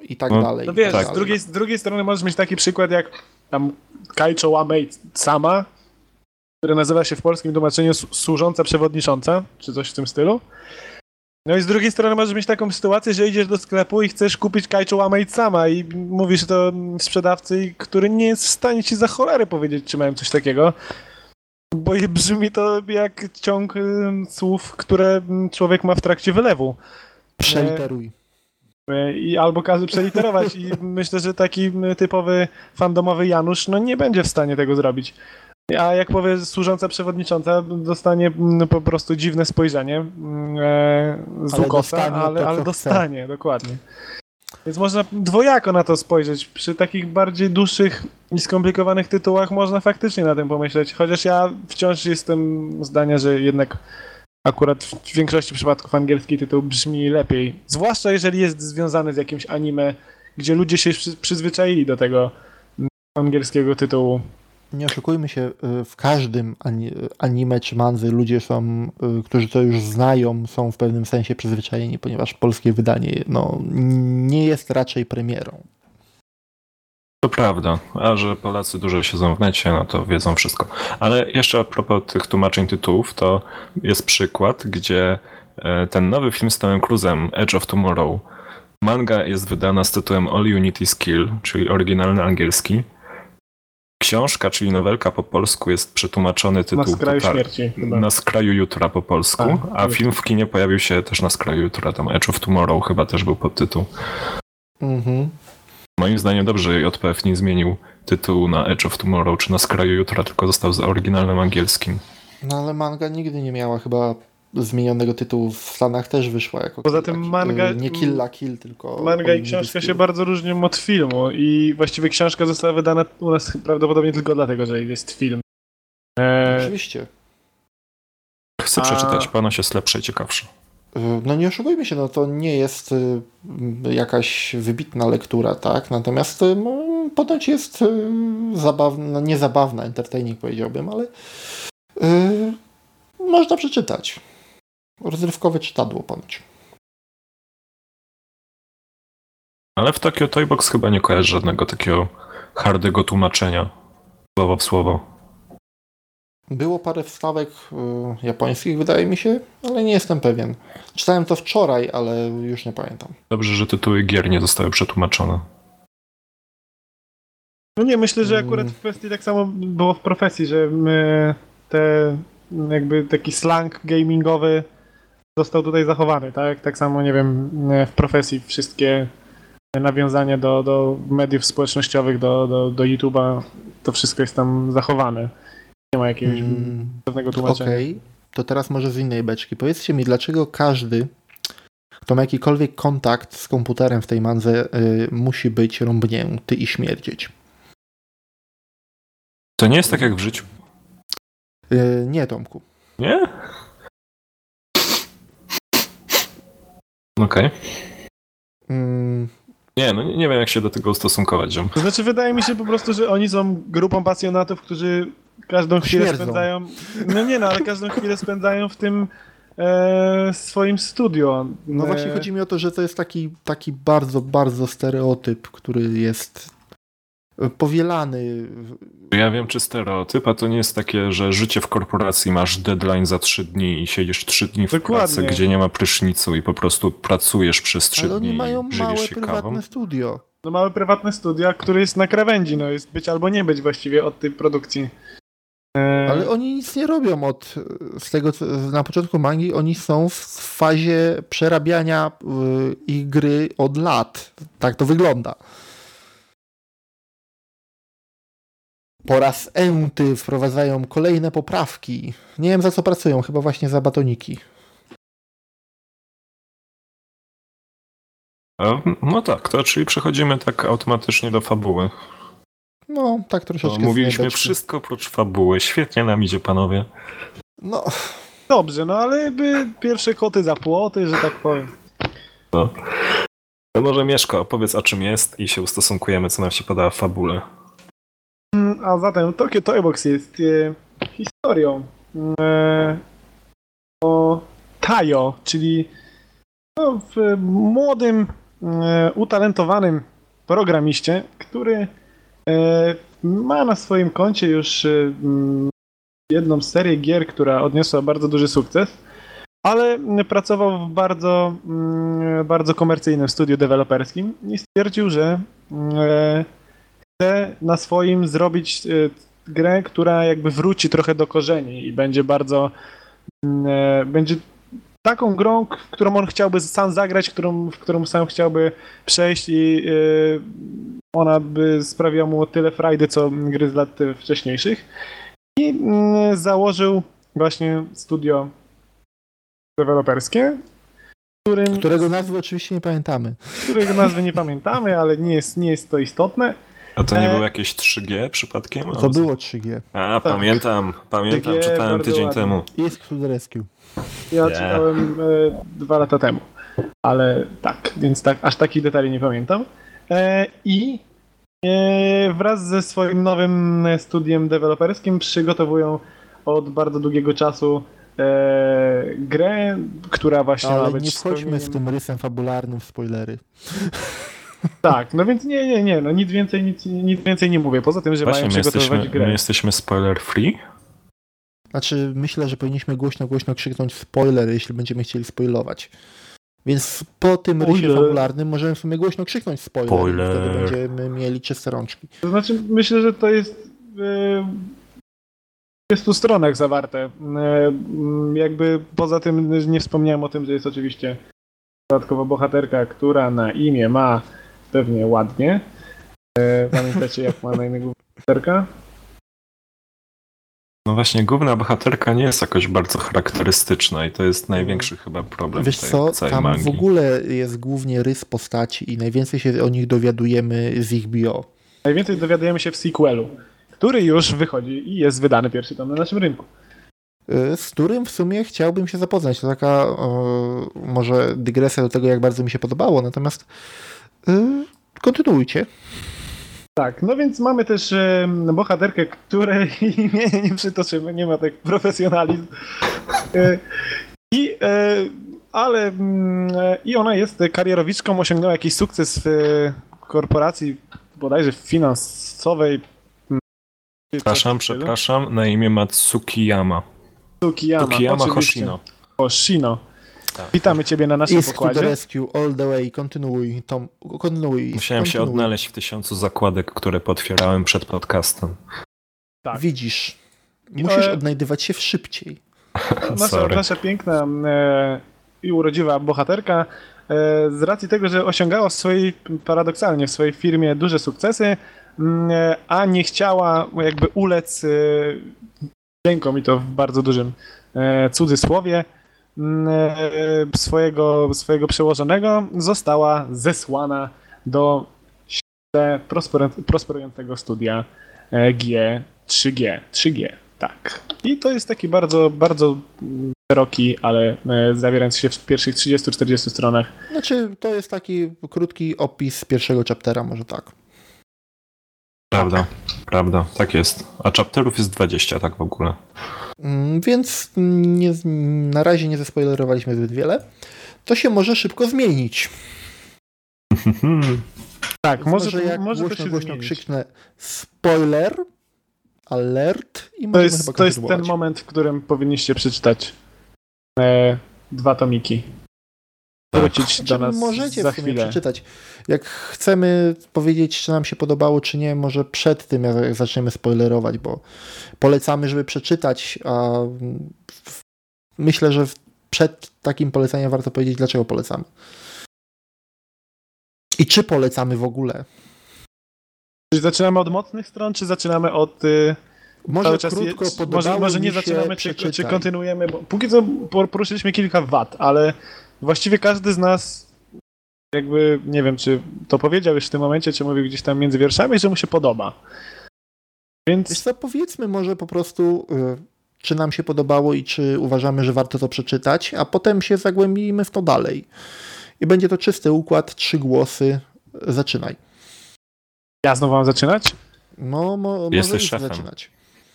i tak No, dalej. No i wiesz, tak z, drugiej, z drugiej strony możesz mieć taki przykład jak tam Kaicho Wamei sama, które nazywa się w polskim tłumaczeniu służąca przewodnicząca, czy coś w tym stylu. No i z drugiej strony możesz mieć taką sytuację, że idziesz do sklepu i chcesz kupić Kaicho Wamei sama i mówisz to sprzedawcy, który nie jest w stanie ci za cholerę powiedzieć, czy mają coś takiego. Bo brzmi to jak ciąg y, słów, które człowiek ma w trakcie wylewu. Przeliteruj. E, I albo każe przeliterować i (laughs) myślę, że taki typowy fandomowy Janusz no nie będzie w stanie tego zrobić. A jak powie służąca przewodnicząca, dostanie po prostu dziwne spojrzenie z ale ukosa, dostanie ale, to, ale dostanie, chce. dokładnie. Więc można dwojako na to spojrzeć. Przy takich bardziej dłuższych i skomplikowanych tytułach można faktycznie na tym pomyśleć. Chociaż ja wciąż jestem zdania, że jednak akurat w większości przypadków angielski tytuł brzmi lepiej. Zwłaszcza jeżeli jest związany z jakimś anime, gdzie ludzie się przyzwyczaili do tego angielskiego tytułu. Nie oszukujmy się, y, w każdym anime czy manzy ludzie są, y, którzy to już znają, są w pewnym sensie przyzwyczajeni, ponieważ polskie wydanie no, nie jest raczej premierą. To prawda, a że Polacy dużo siedzą w necie, no to wiedzą wszystko. Ale jeszcze a propos tych tłumaczeń tytułów, to jest przykład, gdzie e, ten nowy film z Tomem Cruzem, Edge of Tomorrow, manga jest wydana z tytułem All Unity Skill, czyli oryginalny angielski. Książka, czyli nowelka po polsku jest przetłumaczony tytuł Na skraju śmierci. Chyba. Na skraju jutra po polsku, a, a film w kinie pojawił się też na skraju jutra, tam Edge of Tomorrow chyba też był podtytuł. Mhm. Moim zdaniem dobrze że JPF nie zmienił tytułu na Edge of Tomorrow czy na Skraju Jutra, tylko został z oryginalnym angielskim. No ale manga nigdy nie miała chyba zmienionego tytułu. W Stanach też wyszła jako Poza tym manga... Nie Kill la Kill, tylko... Manga i książka się bardzo różnią od filmu i właściwie książka została wydana u nas prawdopodobnie tylko dlatego, że jest film. Eee... Oczywiście. Chcę A... przeczytać, ponoć jest lepsze i ciekawsze. No nie oszukujmy się, no to nie jest y, jakaś wybitna lektura, tak? Natomiast y, no, ponoć jest zabawna, no nie zabawna, entertaining powiedziałbym, ale yy, można przeczytać. Rozrywkowe czytadło ponoć. Ale w Tokyo Toybox chyba nie kojarzy żadnego takiego hardego tłumaczenia słowo w słowo. Było parę wstawek y, japońskich, wydaje mi się, ale nie jestem pewien. Czytałem to wczoraj, ale już nie pamiętam. Dobrze, że tytuły gier nie zostały przetłumaczone. No nie, myślę, że akurat mm. w kwestii tak samo było w profesji, że my te jakby taki slang gamingowy został tutaj zachowany, tak? Tak samo, nie wiem, w profesji wszystkie nawiązania do, do mediów społecznościowych, do, do, do YouTube'a, to wszystko jest tam zachowane. Nie ma jakiegoś hmm, pewnego tłumaczenia. Okej, okay. to teraz może z innej beczki. Powiedzcie mi, dlaczego każdy, kto ma jakikolwiek kontakt z komputerem w tej mandze, y, musi być rąbnięty i śmierdzieć? To nie jest tak jak w życiu. Y, nie, Tomku. Nie? Okej. Okay. Mm. Nie, no nie, nie, wiem jak się do tego ustosunkować. Ziom. To znaczy wydaje mi się po prostu, że oni są grupą pasjonatów, którzy każdą chwilę Śmierdzą. spędzają. No nie no, ale każdą chwilę spędzają w tym e, swoim studio. No e... właśnie chodzi mi o to, że to jest taki, taki bardzo, bardzo stereotyp, który jest powielany. Ja wiem, czy stereotyp, a to nie jest takie, że życie w korporacji masz deadline za trzy dni i siedzisz trzy dni w Dokładnie. pracy, gdzie nie ma prysznicu i po prostu pracujesz przez trzy dni. Ale oni mają małe prywatne kawą. studio. No małe prywatne studio, które jest na krawędzi, no jest być albo nie być właściwie od tej produkcji. E, Ale oni nic nie robią od z tego, co, na początku mangi, oni są w fazie przerabiania y, ich gry od lat. Tak to wygląda. Po raz enty wprowadzają kolejne poprawki. Nie wiem za co pracują, chyba właśnie za batoniki. No tak, to czyli przechodzimy tak automatycznie do fabuły. No, tak troszeczkę. No, mówiliśmy wszystko oprócz fabuły. Świetnie nam idzie, panowie. No. Dobrze, no ale by pierwsze koty za płoty, że tak powiem. No. To może Mieszko, opowiedz o czym jest i się ustosunkujemy, co nam się poda w fabule. Mm, a zatem Tokyo Toybox jest e, historią e, o Tayo, czyli no, młodym, e, utalentowanym programiście, który E, ma na swoim koncie już e, mm, jedną serię gier, która odniosła bardzo duży sukces, ale pracował w bardzo, mm, bardzo komercyjnym studiu deweloperskim i stwierdził, że e, chce na swoim zrobić grę, która jakby wróci trochę do korzeni i będzie bardzo mm, będzie taką grą, którą on chciałby sam zagrać, którą, w którą sam chciałby przejść i yy, ona by sprawiła mu tyle frajdy, co gry z lat wcześniejszych. I mm, założył właśnie studio deweloperskie, którym, Którego nazwy oczywiście nie pamiętamy. którego nazwy nie pamiętamy, ale nie jest, nie jest to istotne. A to nie E, było jakieś 3G przypadkiem? To było 3G. A, pamiętam, pamiętam, 3G czytałem tydzień ładnie. temu. Jest Food Rescue. Ja Nie. czytałem e, dwa lata temu, ale tak, więc tak, aż takich detali nie pamiętam. E, I e, wraz ze swoim nowym studiem deweloperskim przygotowują od bardzo długiego czasu e, grę, która właśnie ma Ale być nie wchodźmy z tym rysem fabularnym w spoilery. Tak, no więc nie, nie, nie, no nic więcej, nic, nic więcej nie mówię, poza tym, że Właśnie, mają przygotowywać jesteśmy, grę. my jesteśmy spoiler free? Znaczy, myślę, że powinniśmy głośno, głośno krzyknąć spoiler, jeśli będziemy chcieli spoilować. Więc po tym rysie fabularnym możemy w sumie głośno krzyknąć spoiler. Spoiler. I wtedy będziemy mieli czyste rączki. To znaczy, myślę, że to jest w 30 stronach zawarte. E, m, Jakby poza tym nie wspomniałem o tym, że jest oczywiście dodatkowa bohaterka, która na imię ma pewnie ładnie. E, Pamiętacie, jak ma na imię główna bohaterka? No właśnie, główna bohaterka nie jest jakoś bardzo charakterystyczna i to jest największy chyba problem Wiesz tej co, całej tam magii. w ogóle jest głównie rys postaci i najwięcej się o nich dowiadujemy z ich bio. Najwięcej dowiadujemy się w sequelu, który już wychodzi i jest wydany pierwszy tam na naszym rynku. Y, z którym w sumie chciałbym się zapoznać. To taka y, może dygresja do tego, jak bardzo mi się podobało, natomiast kontynuujcie. Tak, no więc mamy też bohaterkę, której (laughs) imienia nie przytoczymy, nie ma tak profesjonalizm. E, I, e, ale mm, i ona jest karierowiczką, osiągnęła jakiś sukces w e, korporacji bodajże finansowej. mm, Przepraszam, przepraszam, na imię ma Tsukiyama. Tsukiyama, Tsukiyama. Hoshino. Hoshino. Tak. Witamy Ciebie na naszym Is to the pokładzie. rescue all the way. Kontynuuj, Tom. Kontynuuj. Musiałem się kontynuuj. odnaleźć w tysiącu zakładek, które potwierałem przed podcastem. Tak. Widzisz. Musisz E, odnajdywać się w szybciej. (laughs) nasza, nasza piękna e, i urodziwa bohaterka e, z racji tego, że osiągała w swojej, paradoksalnie w swojej firmie duże sukcesy, a nie chciała jakby ulec e, ręką i to w bardzo dużym e, cudzysłowie swojego, swojego przełożonego, została zesłana do prosperującego studia e, G 3G. 3G, tak. I to jest taki bardzo, bardzo szeroki, ale e, zawierający się w pierwszych 30-40 stronach. Znaczy, to jest taki krótki opis pierwszego chaptera, może tak. Prawda, prawda, tak jest. A chapterów jest 20, tak w ogóle. Mm, Więc nie, na razie nie zaspoilerowaliśmy zbyt wiele. To się może szybko zmienić. (laughs) Tak, Więc może, jak może to głośno, się głośno zmienić. krzyknę spoiler, alert i To jest, to jest ten moment, w którym powinniście przeczytać e, dwa tomiki. Wrócić do Znaczy, nas możecie za w sumie chwilę. przeczytać. Jak chcemy powiedzieć, czy nam się podobało, czy nie, może przed tym, jak zaczniemy spoilerować, bo polecamy, żeby przeczytać, a myślę, że przed takim polecaniem warto powiedzieć, dlaczego polecamy. I czy polecamy w ogóle. Czy zaczynamy od mocnych stron, czy zaczynamy od... Y, Może cały czas krótko je, może, może nie zaczynamy, czy, czy kontynuujemy, bo póki co por- poruszyliśmy kilka wad, ale właściwie każdy z nas jakby, nie wiem, czy to powiedział już w tym momencie, czy mówił gdzieś tam między wierszami, że mu się podoba. Więc Wiesz co, powiedzmy może po prostu, y, czy nam się podobało i czy uważamy, że warto to przeczytać, a potem się zagłębimy w to dalej. I będzie to czysty układ, trzy głosy. Zaczynaj. ja znowu mam zaczynać? No, mo, Jesteś może szefem. zaczynać.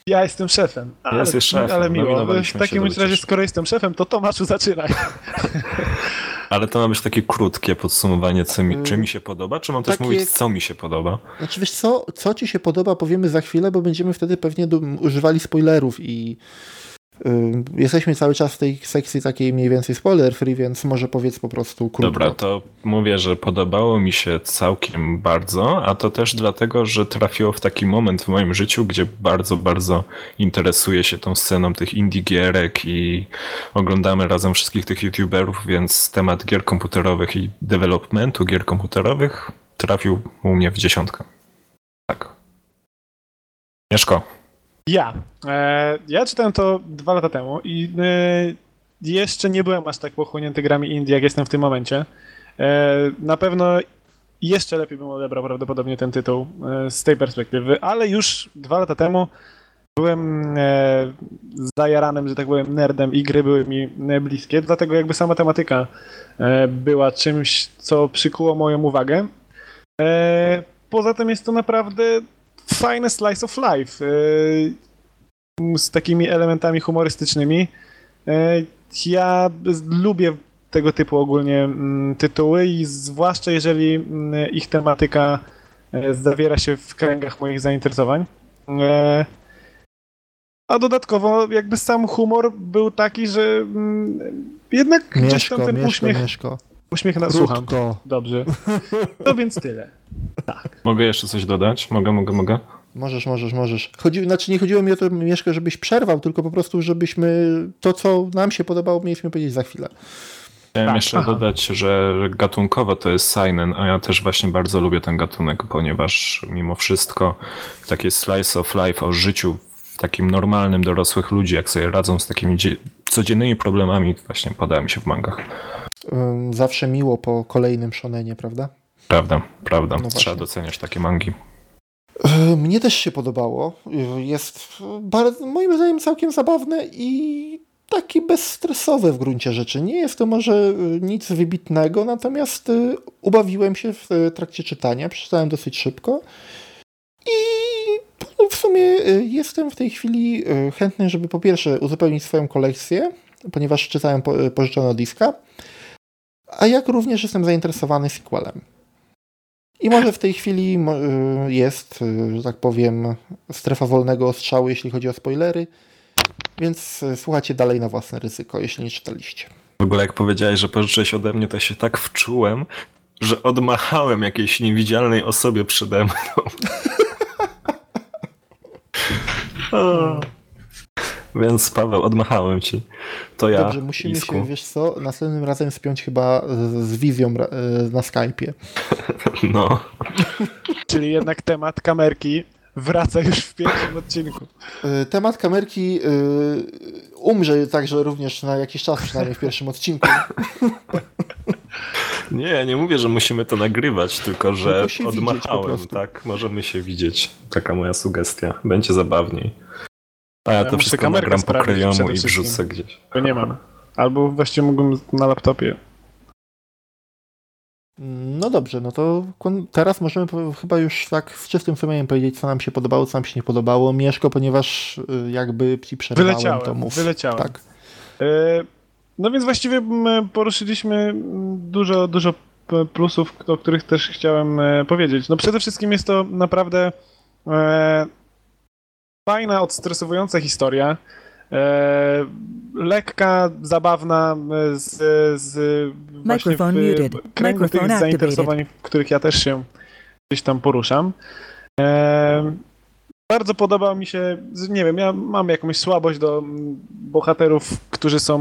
Ja jestem szefem. Ale, Jesteś szefem, ale miło. W takim razie, skoro jestem szefem, to Tomaszu zaczynaj. (laughs) Ale to ma być takie krótkie podsumowanie, co mi, czy mi się podoba, czy mam też Takie- mówić, co mi się podoba? Znaczy wiesz co, co ci się podoba, powiemy za chwilę, bo będziemy wtedy pewnie używali spoilerów i jesteśmy cały czas w tej sekcji takiej mniej więcej spoiler free, więc może powiedz po prostu krótko. Dobra, to mówię, że podobało mi się całkiem bardzo, a to też dlatego, że trafiło w taki moment w moim życiu, gdzie bardzo, bardzo interesuję się tą sceną tych indie gierek i oglądamy razem wszystkich tych youtuberów, więc temat gier komputerowych i developmentu gier komputerowych trafił u mnie w dziesiątkę. Tak. Mieszko. Ja. E, ja czytałem to dwa lata temu i e, jeszcze nie byłem aż tak pochłonięty grami indie, jak jestem w tym momencie. E, na pewno jeszcze lepiej bym odebrał prawdopodobnie ten tytuł z tej perspektywy, ale już dwa lata temu byłem e, zajaranym, że tak powiem, nerdem i gry były mi bliskie, dlatego jakby sama tematyka e, była czymś, co przykuło moją uwagę. E, poza tym jest to naprawdę fajny slice of life e, z takimi elementami humorystycznymi. E, Ja lubię tego typu ogólnie mm, tytuły i zwłaszcza jeżeli mm, ich tematyka e, zawiera się w kręgach moich zainteresowań. E, A dodatkowo jakby sam humor był taki, że mm, jednak gdzieś tam Mieszko, ten Mieszko, uśmiech, Mieszko. Uśmiech na... Słucham. Krótko. Dobrze. (laughs) No więc tyle. Mogę jeszcze coś dodać? Mogę, mogę, mogę? Możesz, możesz, możesz. Chodzi, znaczy nie chodziło mi o to, Mieszko, żebyś przerwał, tylko po prostu, żebyśmy to, co nam się podobało, mieliśmy powiedzieć za chwilę. Chciałem Tak, jeszcze aha. dodać, że gatunkowo to jest seinen, a ja też właśnie bardzo lubię ten gatunek, ponieważ mimo wszystko takie slice of life o życiu takim normalnym dorosłych ludzi, jak sobie radzą z takimi dzie- codziennymi problemami, właśnie podoba mi się w mangach. Zawsze miło po kolejnym szonenie, prawda? Prawda, prawda. No Trzeba doceniać takie mangi. Y, Mnie też się podobało. Y, Jest bardzo, moim zdaniem całkiem zabawne i taki bezstresowe w gruncie rzeczy. Nie jest to może nic wybitnego, natomiast ubawiłem się w trakcie czytania. Przeczytałem dosyć szybko i no, w sumie jestem w tej chwili chętny, żeby po pierwsze uzupełnić swoją kolekcję, ponieważ czytałem po- pożyczone diska, a jak również jestem zainteresowany sequelem. I może w tej chwili y, jest, y, że tak powiem, strefa wolnego ostrzału, jeśli chodzi o spoilery, więc y, słuchajcie dalej na własne ryzyko, jeśli nie czytaliście. W ogóle jak powiedziałeś, że pożyczyłeś ode mnie, to się tak wczułem, że odmachałem jakiejś niewidzialnej osobie przede mną. (laughs) O. Więc Paweł, odmachałem ci. To ja. Dobrze, musimy Isku. się, wiesz co, następnym razem spiąć chyba z, z wizją y, na Skype'ie. (laughs) No. (laughs) Czyli jednak temat kamerki wraca już w pierwszym odcinku. Y, Temat kamerki y, umrze także również na jakiś czas, przynajmniej w pierwszym odcinku. (laughs) Nie, nie mówię, że musimy to nagrywać, tylko że odmachałem, tak? Możemy się widzieć. Taka moja sugestia. Będzie zabawniej. A ja, Ja to wszystko nagram po kryjomu i wrzucę gdzieś. Bo nie mam. Albo właściwie mógłbym na laptopie. No dobrze, no to teraz możemy chyba już tak z czystym sumieniem powiedzieć, co nam się podobało, co nam się nie podobało. Mieszko, ponieważ y, jakby ci przerwałem, to Wyleciałem, mów. wyleciałem. Tak. E, No więc właściwie poruszyliśmy dużo, dużo plusów, o których też chciałem e, powiedzieć. No przede wszystkim jest to naprawdę fajna, odstresowująca historia. E, lekka, zabawna, e, z, z właśnie w muted. kręgu tych zainteresowań, w których ja też się gdzieś tam poruszam. E, bardzo podoba mi się, nie wiem, ja mam jakąś słabość do mm, bohaterów, którzy są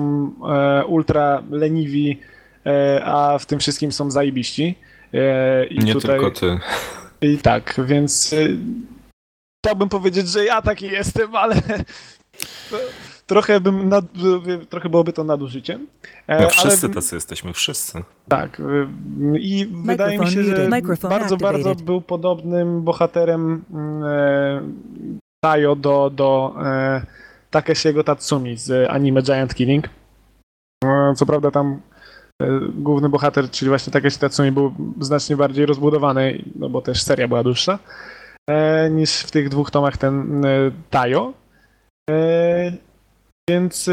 e, ultra leniwi, e, a w tym wszystkim są zajebiści. E, i Nie tutaj, tylko ty. I tak, więc e, chciałbym powiedzieć, że ja taki jestem, ale (laughs) trochę bym, nad, trochę byłoby to nadużyciem. E, No wszyscy ale, tacy jesteśmy, wszyscy. tak. y, I wydaje mi się, że. Microphone bardzo, bardzo był podobnym bohaterem mm, e, Tayo do, do e, Takeshiego Tatsumi z anime Giant Killing. E, Co prawda tam e, główny bohater, czyli właśnie Takeshi Tatsumi był znacznie bardziej rozbudowany, no bo też seria była dłuższa, niż w tych dwóch tomach ten e, Tayo. E, więc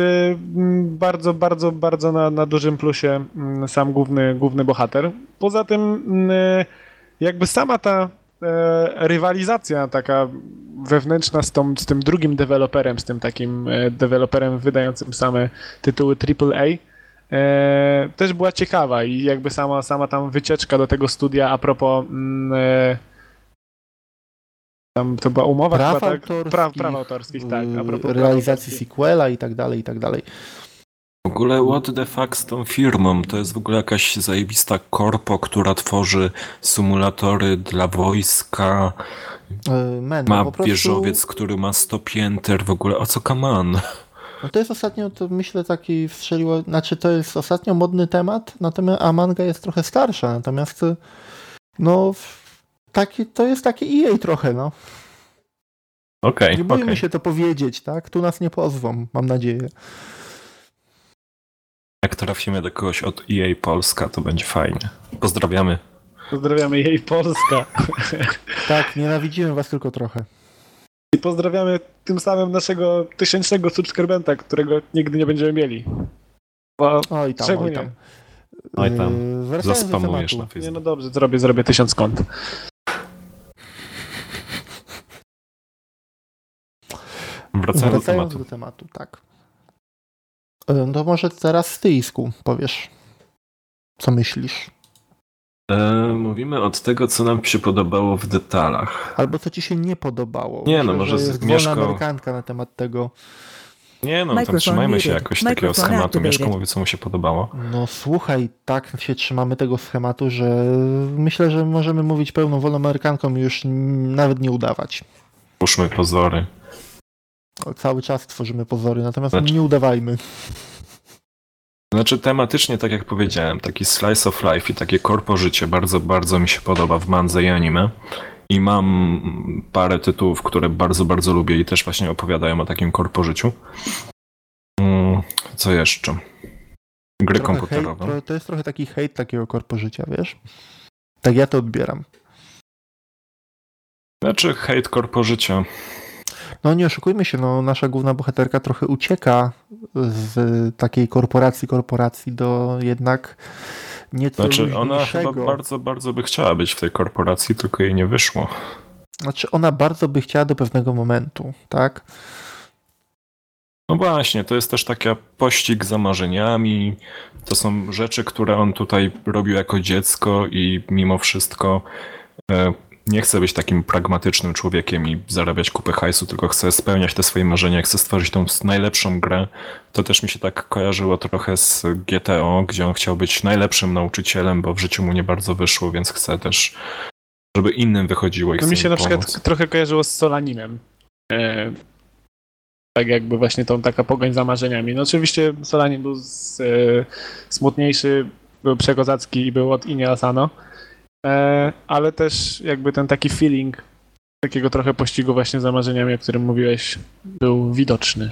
bardzo, bardzo, bardzo na, na dużym plusie sam główny, główny bohater. Poza tym, jakby sama ta e, rywalizacja taka wewnętrzna z, tą, z tym drugim deweloperem, z tym takim e, deweloperem wydającym same tytuły AAA, e, też była ciekawa i jakby sama, sama tam wycieczka do tego studia a propos e, tam to była umowa Praw chyba, tak? autorskich, praw, praw autorskich, tak. A realizacji autorskich. sequela i tak dalej, i tak dalej. W ogóle what the fuck z tą firmą? To jest w ogóle jakaś zajebista korpo, która tworzy symulatory dla wojska, E, Men, ma po prostu, wieżowiec, który ma 100 pięter, w ogóle o co kaman? No to jest ostatnio, to myślę, taki strzeliło, znaczy to jest ostatnio modny temat, natomiast a manga jest trochę starsza, natomiast no taki, to jest takie EA trochę, no. Okej, Nie okej. bójmy się to powiedzieć, tak? Tu nas nie pozwą, mam nadzieję. Jak trafimy do kogoś od EA Polska, to będzie fajnie. Pozdrawiamy. Pozdrawiamy jej Polska. (laughs) Tak, nienawidzimy was tylko trochę. I pozdrawiamy tym samym naszego tysięcznego subskrybenta, którego nigdy nie będziemy mieli. Bo Oj tam, czemu oj nie? tam. Oj tam. Zaspamujesz na tematu. Nie, no Facebooku. dobrze, zrobię, zrobię tysiąc kont. Wracając do Wracając tematu. do tematu, tak. Yy, No może teraz ty, Isku, powiesz, co myślisz. E, mówimy od tego, co nam się podobało w detalach. Albo co ci się nie podobało. Nie, no, może jest Mieszko- wolna amerykanka na temat tego. Nie no, tam trzymajmy się jakoś takiego schematu. Mieszko mówi, co mu się podobało. No słuchaj, tak się trzymamy tego schematu, że myślę, że możemy mówić pełną wolą amerykanką i już nawet nie udawać. Puszmy pozory. Cały czas tworzymy pozory, natomiast Znaczy- nie udawajmy. Znaczy tematycznie, tak jak powiedziałem, taki slice of life i takie korpo życie bardzo, bardzo mi się podoba w mandze i anime. I mam parę tytułów, które bardzo, bardzo lubię i też właśnie opowiadają o takim korpo życiu. Mm, Co jeszcze? Gry Trochę komputerowe. hejt, to jest trochę taki hejt takiego korpo życia, wiesz? Tak ja to odbieram. Znaczy hejt korpo życia. No nie oszukujmy się, no nasza główna bohaterka trochę ucieka z takiej korporacji, korporacji do jednak nieco Znaczy ona chyba bardzo, bardzo by chciała być w tej korporacji, tylko jej nie wyszło. Znaczy ona bardzo by chciała do pewnego momentu, tak? No właśnie, to jest też taki pościg za marzeniami. To są rzeczy, które on tutaj robił jako dziecko i mimo wszystko e, nie chce być takim pragmatycznym człowiekiem i zarabiać kupę hajsu, tylko chce spełniać te swoje marzenia, chce stworzyć tą najlepszą grę. To też mi się tak kojarzyło trochę z GTO, gdzie on chciał być najlepszym nauczycielem, bo w życiu mu nie bardzo wyszło, więc chce też, żeby innym wychodziło i To mi się na przykład pomóc. trochę kojarzyło z Solaninem. E, tak jakby właśnie tą taka pogoń za marzeniami. No oczywiście Solanin był z, e, smutniejszy, był przekozacki i był od Inie Asano, e, ale też jakby ten taki feeling takiego trochę pościgu właśnie za marzeniami, o którym mówiłeś, był widoczny,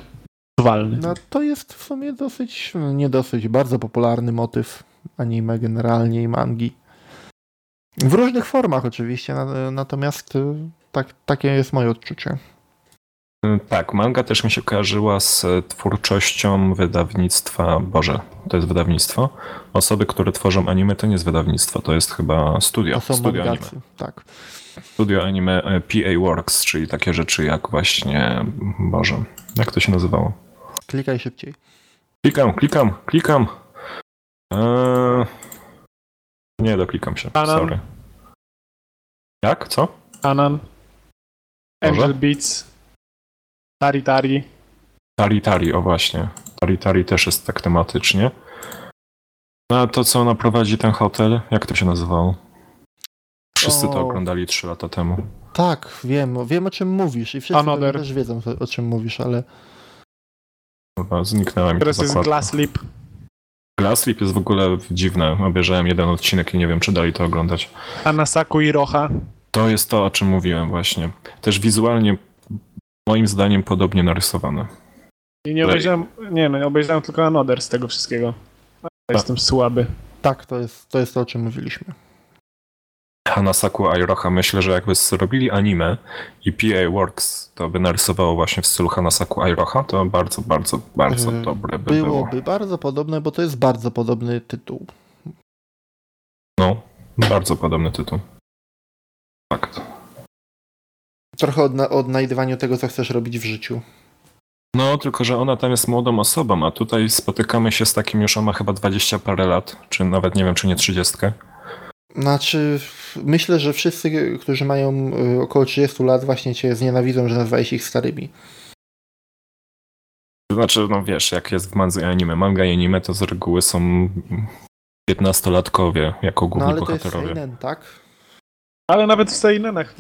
czuwalny. No to jest w sumie dosyć, no, nie dosyć, bardzo popularny motyw anime generalnie i mangi. W różnych formach oczywiście, na- natomiast y, tak, takie jest moje odczucie. Tak, manga też mi się kojarzyła z twórczością wydawnictwa, Boże, to jest wydawnictwo. Osoby, które tworzą anime, to nie jest wydawnictwo, to jest chyba studio, To są studio anime. mangacy, tak. Studio anime e, PA Works, czyli takie rzeczy jak właśnie, Boże, jak to się nazywało? Klikaj szybciej. Klikam, klikam, klikam. Eee... Nie, doklikam się, Banan. sorry. Jak? Co? Anan? Angel Beats, Tari Tari. Tari Tari, o właśnie. Tari Tari też jest tak tematycznie. No a to, co ona prowadzi ten hotel, jak to się nazywało? Wszyscy to O. oglądali trzy lata temu. Tak, wiem, wiem o czym mówisz i wszyscy Another. też wiedzą o- czym mówisz, ale Chyba zniknęła mi Teraz jest zakładka. Glass Lip. Glassleep jest w ogóle dziwne. Obejrzałem jeden odcinek i nie wiem, czy dali to oglądać. Anasaku i Rocha. To jest to, o czym mówiłem właśnie. Też wizualnie, moim zdaniem, podobnie narysowane. I nie obejrzałem, nie no, obejrzałem tylko Another z tego wszystkiego. Jestem słaby. tak, to jest to, jest to o czym mówiliśmy. Hanasaku Airoha myślę, że jakby zrobili anime i PA Works to by narysowało właśnie w stylu Hanasaku Airoha, to bardzo, bardzo, bardzo Yy, dobre by było. Byłoby bardzo podobne, bo to jest bardzo podobny tytuł. No, bardzo podobny tytuł. Fakt. Trochę odna odnajdywaniu tego, co chcesz robić w życiu. No, tylko że ona tam jest młodą osobą, a tutaj spotykamy się z takim już, on ma chyba 20 parę lat, czy nawet nie wiem, czy nie 30. Znaczy, myślę, że wszyscy, którzy mają y, około 30 lat, właśnie cię znienawidzą, że nazwałeś ich starymi. To znaczy, no wiesz, jak jest w mandze i anime. Manga i anime to z reguły są 15-latkowie jako No główni ale to jest bohaterowie. seinen, tak? Ale nawet w Seinenach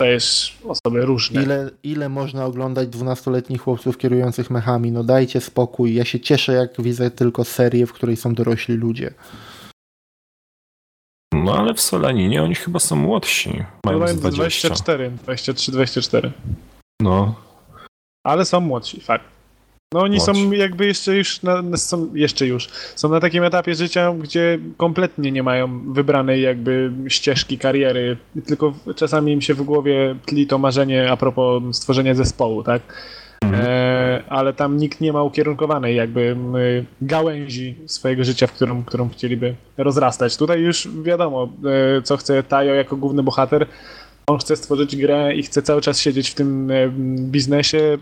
mm, dajesz osoby różne. Ile, ile można oglądać 12-letnich chłopców kierujących mechami? No dajcie spokój. Ja się cieszę, jak widzę tylko serię, w której są dorośli ludzie. No ale w Solaninie oni chyba są młodsi. Mają z 20. 24, 23, 24. No, Ale są młodsi, fakt. No oni są jakby jeszcze już, na, są, jeszcze już, są na takim etapie życia, gdzie kompletnie nie mają wybranej jakby ścieżki kariery, tylko czasami im się w głowie tli to marzenie a propos stworzenia zespołu, tak? Mhm. E, ale tam nikt nie ma ukierunkowanej jakby gałęzi swojego życia, w którą, którą chcieliby rozrastać. Tutaj już wiadomo, e, co chce Tajo jako główny bohater. On chce stworzyć grę i chce cały czas siedzieć w tym e, biznesie.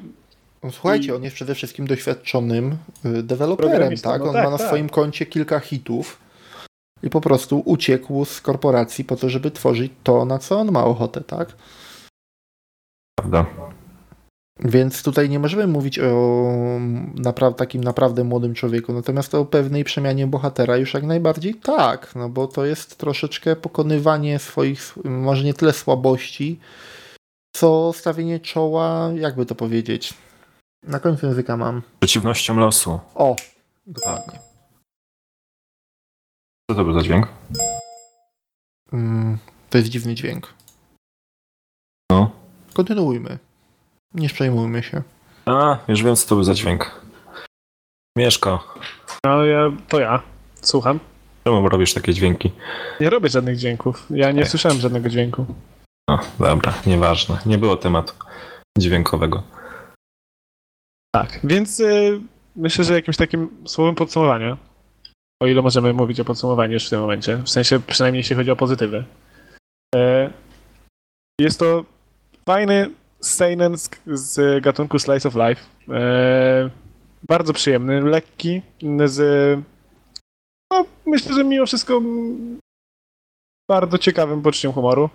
No, słuchajcie, I- on jest przede wszystkim doświadczonym y, deweloperem, Programistą, tak? no On tak, ma na tak. swoim koncie kilka hitów i po prostu uciekł z korporacji po to, żeby tworzyć to, na co on ma ochotę, tak? prawda. Więc tutaj nie możemy mówić o napra- takim naprawdę młodym człowieku, natomiast o pewnej przemianie bohatera już jak najbardziej tak, no bo to jest troszeczkę pokonywanie swoich, może nie tyle słabości, co stawienie czoła, jakby to powiedzieć. Na końcu języka mam. Przeciwnością losu. O, dokładnie. Co to był za dźwięk? Mm, to jest dziwny dźwięk. No. Kontynuujmy. Nie przejmujmy się. A, już wiem, co to był za dźwięk. Mieszko, No ja, to ja. Słucham. czemu robisz takie dźwięki? Nie robię żadnych dźwięków. Ja nie Ech. słyszałem żadnego dźwięku. No, dobra, nieważne. Nie było tematu dźwiękowego. Tak, więc y, myślę, że jakimś takim słowem podsumowania, o ile możemy mówić o podsumowaniu już w tym momencie, w sensie przynajmniej jeśli chodzi o pozytywy, e, jest to fajny seinen z, z gatunku Slice of Life. E, bardzo przyjemny, lekki, z no, myślę, że mimo wszystko bardzo ciekawym poczuciem humoru.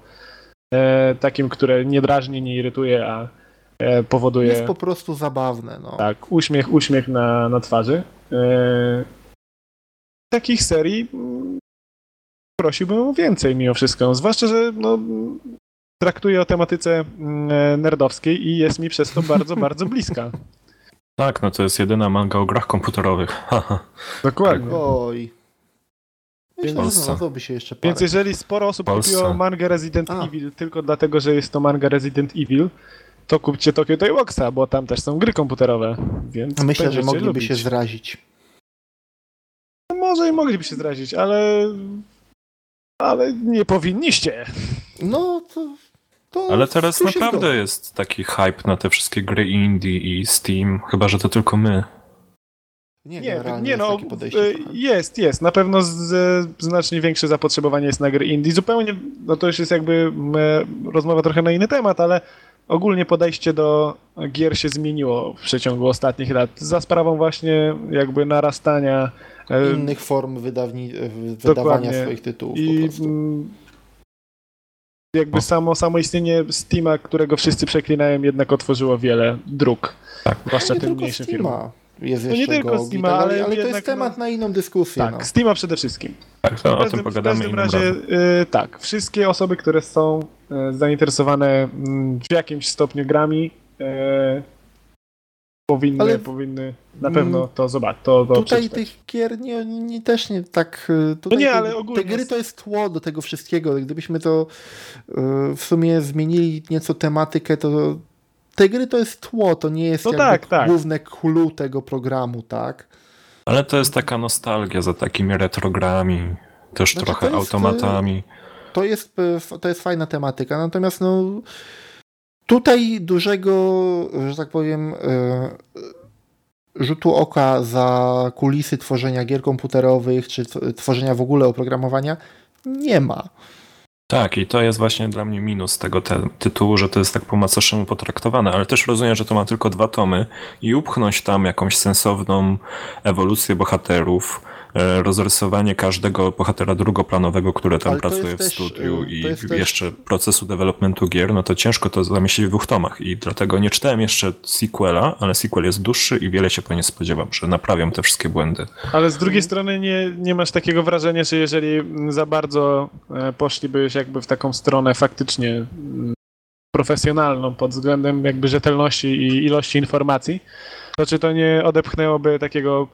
E, takim, które nie drażni, nie irytuje, a powoduje... Jest po prostu zabawne, no. Tak, uśmiech, uśmiech na, na twarzy. E, takich serii mm, prosiłbym o więcej mimo wszystko. Zwłaszcza, że no, traktuję o tematyce mm, e, nerdowskiej i jest mi przez to bardzo, (laughs) bardzo bliska. Tak, no to jest jedyna manga o grach komputerowych. (laughs) Dokładnie. Oj. Że Polsce. znalazłoby się jeszcze parę. Więc jeżeli sporo osób Polsce. kupiło mangę Resident A. Evil tylko dlatego, że jest to manga Resident Evil, to kupcie Tokyo Toy Boxa, bo tam też są gry komputerowe, więc Myślę, że mogliby lubić. się zrazić. No Może i mogliby się zrazić, ale... Ale nie powinniście. No, to... to Ale teraz naprawdę jest taki hype na te wszystkie gry indie i Steam. Chyba, że to tylko my. Nie, Nie, nie jest no, trochę. jest, jest. Na pewno z, z, znacznie większe zapotrzebowanie jest na gry indie. Zupełnie, no to już jest jakby rozmowa trochę na inny temat, ale ogólnie podejście do gier się zmieniło w przeciągu ostatnich lat. Za sprawą właśnie jakby narastania e, Innych form wydawni... wydawania Dokładnie. swoich tytułów po i prostu. jakby samo, samo istnienie Steama, którego wszyscy przeklinają, jednak otworzyło wiele dróg. Tak. Zwłaszcza tym mniejszym firmom. Jest No nie jeszcze tylko GOG Steama, tak ale ale to jest temat no- na inną dyskusję. Tak, no. Steama przede wszystkim. Tak, to W o każdym, tym w pogadamy każdym innym razie, y, tak, wszystkie osoby, które są y, zainteresowane mm, w jakimś stopniu grami, y, powinny, Ale- powinny na Mm, pewno to zobaczyć. To, to Tutaj przeczytać. tych gier nie, nie, też nie tak. Tutaj No nie, te, ale ogólnie te gry to jest tło do tego wszystkiego. Gdybyśmy to y, w sumie zmienili nieco tematykę, to te gry to jest tło, to nie jest No jakby tak, tak. główne clue tego programu, tak? Ale to jest taka nostalgia za takimi retrogrami, też Znaczy, trochę to jest, automatami. To jest, y, to jest fajna tematyka, natomiast no tutaj dużego, że tak powiem, y, y, rzutu oka za kulisy tworzenia gier komputerowych, czy tworzenia w ogóle oprogramowania nie ma. Tak, i to jest właśnie dla mnie minus tego te, tytułu, że to jest tak po macoszemu potraktowane, ale też rozumiem, że to ma tylko dwa tomy i upchnąć tam jakąś sensowną ewolucję bohaterów, rozrysowanie każdego bohatera drugoplanowego, który tam Ale pracuje w też, studiu e, i jest też- jeszcze procesu developmentu gier, no to ciężko to zamieścić w dwóch tomach i dlatego nie czytałem jeszcze sequela, ale sequel jest dłuższy i wiele się po nie spodziewam, że naprawią te wszystkie błędy. Ale z drugiej strony nie, nie masz takiego wrażenia, że jeżeli za bardzo e, poszlibyś jakby w taką stronę faktycznie mm, profesjonalną pod względem jakby rzetelności i ilości informacji, to czy to nie odepchnęłoby takiego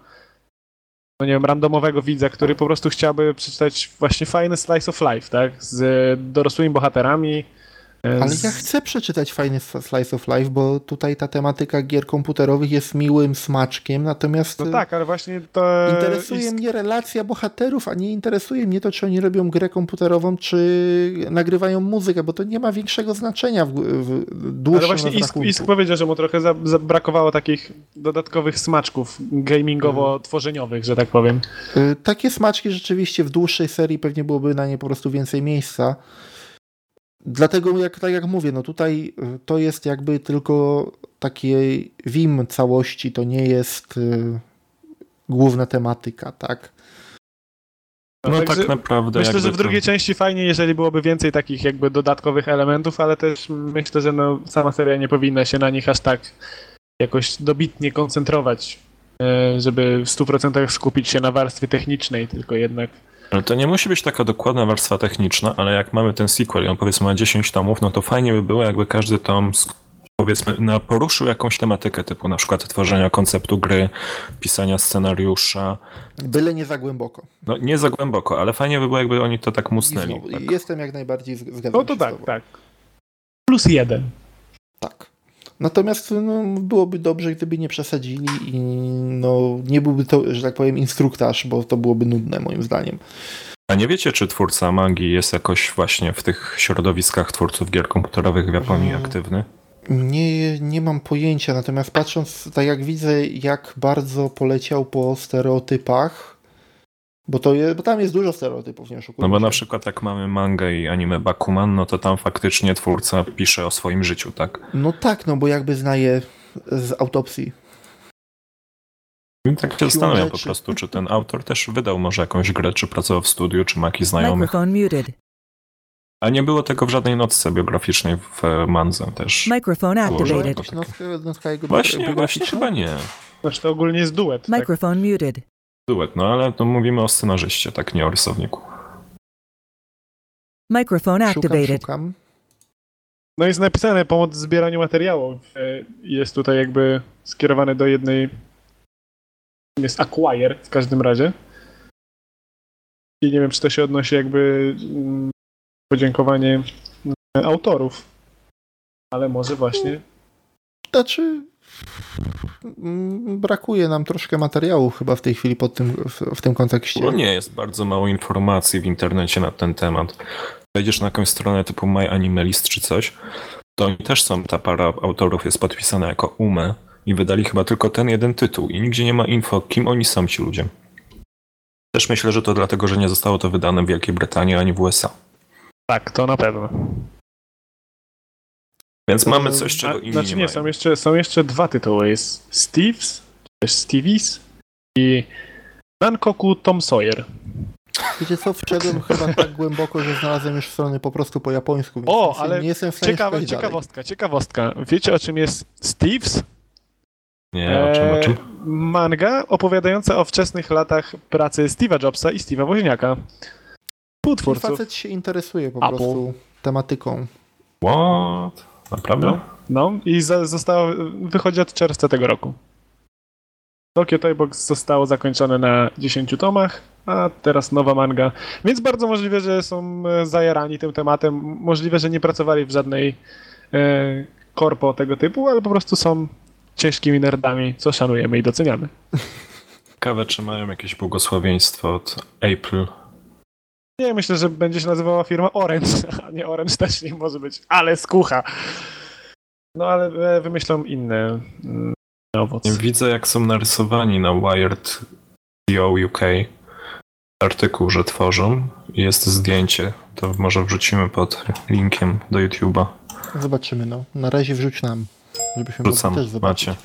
no nie wiem, randomowego widza, który po prostu chciałby przeczytać właśnie fajny slice of life, tak? Z dorosłymi bohaterami. E, Ale ja chcę przeczytać fajny slice of life, bo tutaj ta tematyka gier komputerowych jest miłym smaczkiem, natomiast No e, tak, ale właśnie to... interesuje mnie relacja bohaterów, a nie interesuje mnie to, czy oni robią grę komputerową, czy nagrywają muzykę, bo to nie ma większego znaczenia w, w dłuższym Ale właśnie Isk. Isk powiedział, że mu trochę za, za brakowało takich dodatkowych smaczków gamingowo-tworzeniowych, że tak powiem. Y, Takie smaczki rzeczywiście w dłuższej serii pewnie byłoby na nie po prostu więcej miejsca. Dlatego, jak, tak jak mówię, no tutaj y, to jest jakby tylko takie wim całości, to nie jest y, główna tematyka, tak? No Także tak naprawdę Myślę, że w drugiej to... części fajnie, jeżeli byłoby więcej takich jakby dodatkowych elementów, ale też myślę, że no, sama seria nie powinna się na nich aż tak jakoś dobitnie koncentrować, e, żeby w 100% skupić się na warstwie technicznej, tylko jednak Ale to nie musi być taka dokładna warstwa techniczna, ale jak mamy ten sequel i on powiedzmy ma 10 tomów, no to fajnie by było, jakby każdy tom powiedzmy na, poruszył jakąś tematykę typu na przykład tworzenia konceptu gry, pisania scenariusza. Byle nie za głęboko. No nie za głęboko, ale fajnie by było, jakby oni to tak musnęli. znowu, Tak. Jestem jak najbardziej zgadzam no to tak, tak. Plus jeden. Natomiast no, byłoby dobrze, gdyby nie przesadzili i no, nie byłby to, że tak powiem, instruktaż, bo to byłoby nudne moim zdaniem. A nie wiecie, czy twórca mangi jest jakoś właśnie w tych środowiskach twórców gier komputerowych w Japonii Mm. aktywny? Nie, nie mam pojęcia, natomiast patrząc, tak jak widzę, jak bardzo poleciał po stereotypach, bo, to je, bo tam jest dużo stereotypów, nie No oszukujmy bo się. na przykład jak mamy mangę i anime Bakuman, no to tam faktycznie twórca pisze o swoim życiu, tak? No tak, no bo jakby znaje z autopsji. I tak się zastanawiam po prostu, czy ten autor też wydał może jakąś grę, czy pracował w studiu, czy ma jakichś znajomych. A nie było tego w żadnej notce biograficznej w e, Manze też. Microphone activated. jakoś No, notka jego Właśnie, właśnie chyba nie. Znaczy to ogólnie jest duet. Tak? Microphone muted. Duet, no ale to mówimy o scenarzyście, tak nie o rysowniku. Microphone Szukam, activated. szukam. No jest napisane pomoc w zbieraniu materiału. E, Jest tutaj jakby skierowany do jednej. Jest Acquire w każdym razie. I nie wiem, czy to się odnosi jakby mm, podziękowanie mm, autorów. Ale może właśnie. Znaczy, brakuje nam troszkę materiału chyba w tej chwili pod tym, w, w tym kontekście. Bo nie jest bardzo mało informacji w internecie na ten temat. Wejdziesz na jakąś stronę typu My Animalist czy coś, to oni też są, ta para autorów jest podpisana jako UME i wydali chyba tylko ten jeden tytuł i nigdzie nie ma info, kim oni są ci ludzie. Też myślę, że to dlatego, że nie zostało to wydane w Wielkiej Brytanii ani w USA. Tak, to na pewno. Więc Eee, mamy coś, czego A, inni znaczy nie, są jeszcze, są jeszcze dwa tytuły. Jest Steve's, czy też Stevie's i Nankoku Tom Sawyer. Wiecie co, wszedłem chyba tak głęboko, że znalazłem już strony po prostu po japońsku, więc O, ale nie jestem w stanie Ciekawa, szukać dalej. ciekawostka, ciekawostka. Wiecie o czym jest Steve's? Nie, o czym, o czym? Manga opowiadająca o wczesnych latach pracy Steve'a Jobsa i Steve'a Woźniaka. Ten Współtwórców. facet się interesuje po Apple. prostu tematyką. What? Naprawdę? No. No i za, zostało, wychodzi od czerwca tego roku. Tokyo Toy Box zostało zakończone na 10 tomach, a teraz nowa manga. Więc bardzo możliwe, że są e, zajarani tym tematem. Możliwe, że nie pracowali w żadnej e, korpo tego typu, ale po prostu są ciężkimi nerdami, co szanujemy i doceniamy. Ciekawe, czy mają jakieś błogosławieństwo od April. Nie, myślę, że będzie się nazywała firma Orange, (laughs) a nie Orange też nie może być, ale skucha. No ale e, wymyślą inne mm, owoc. Widzę, jak są narysowani na Wired CO UK artykuł, że tworzą. Jest zdjęcie to może wrzucimy pod linkiem do YouTube'a. Zobaczymy, no. Na razie wrzuć nam, żebyśmy Wrzucam, mogli też zobaczyć. macie.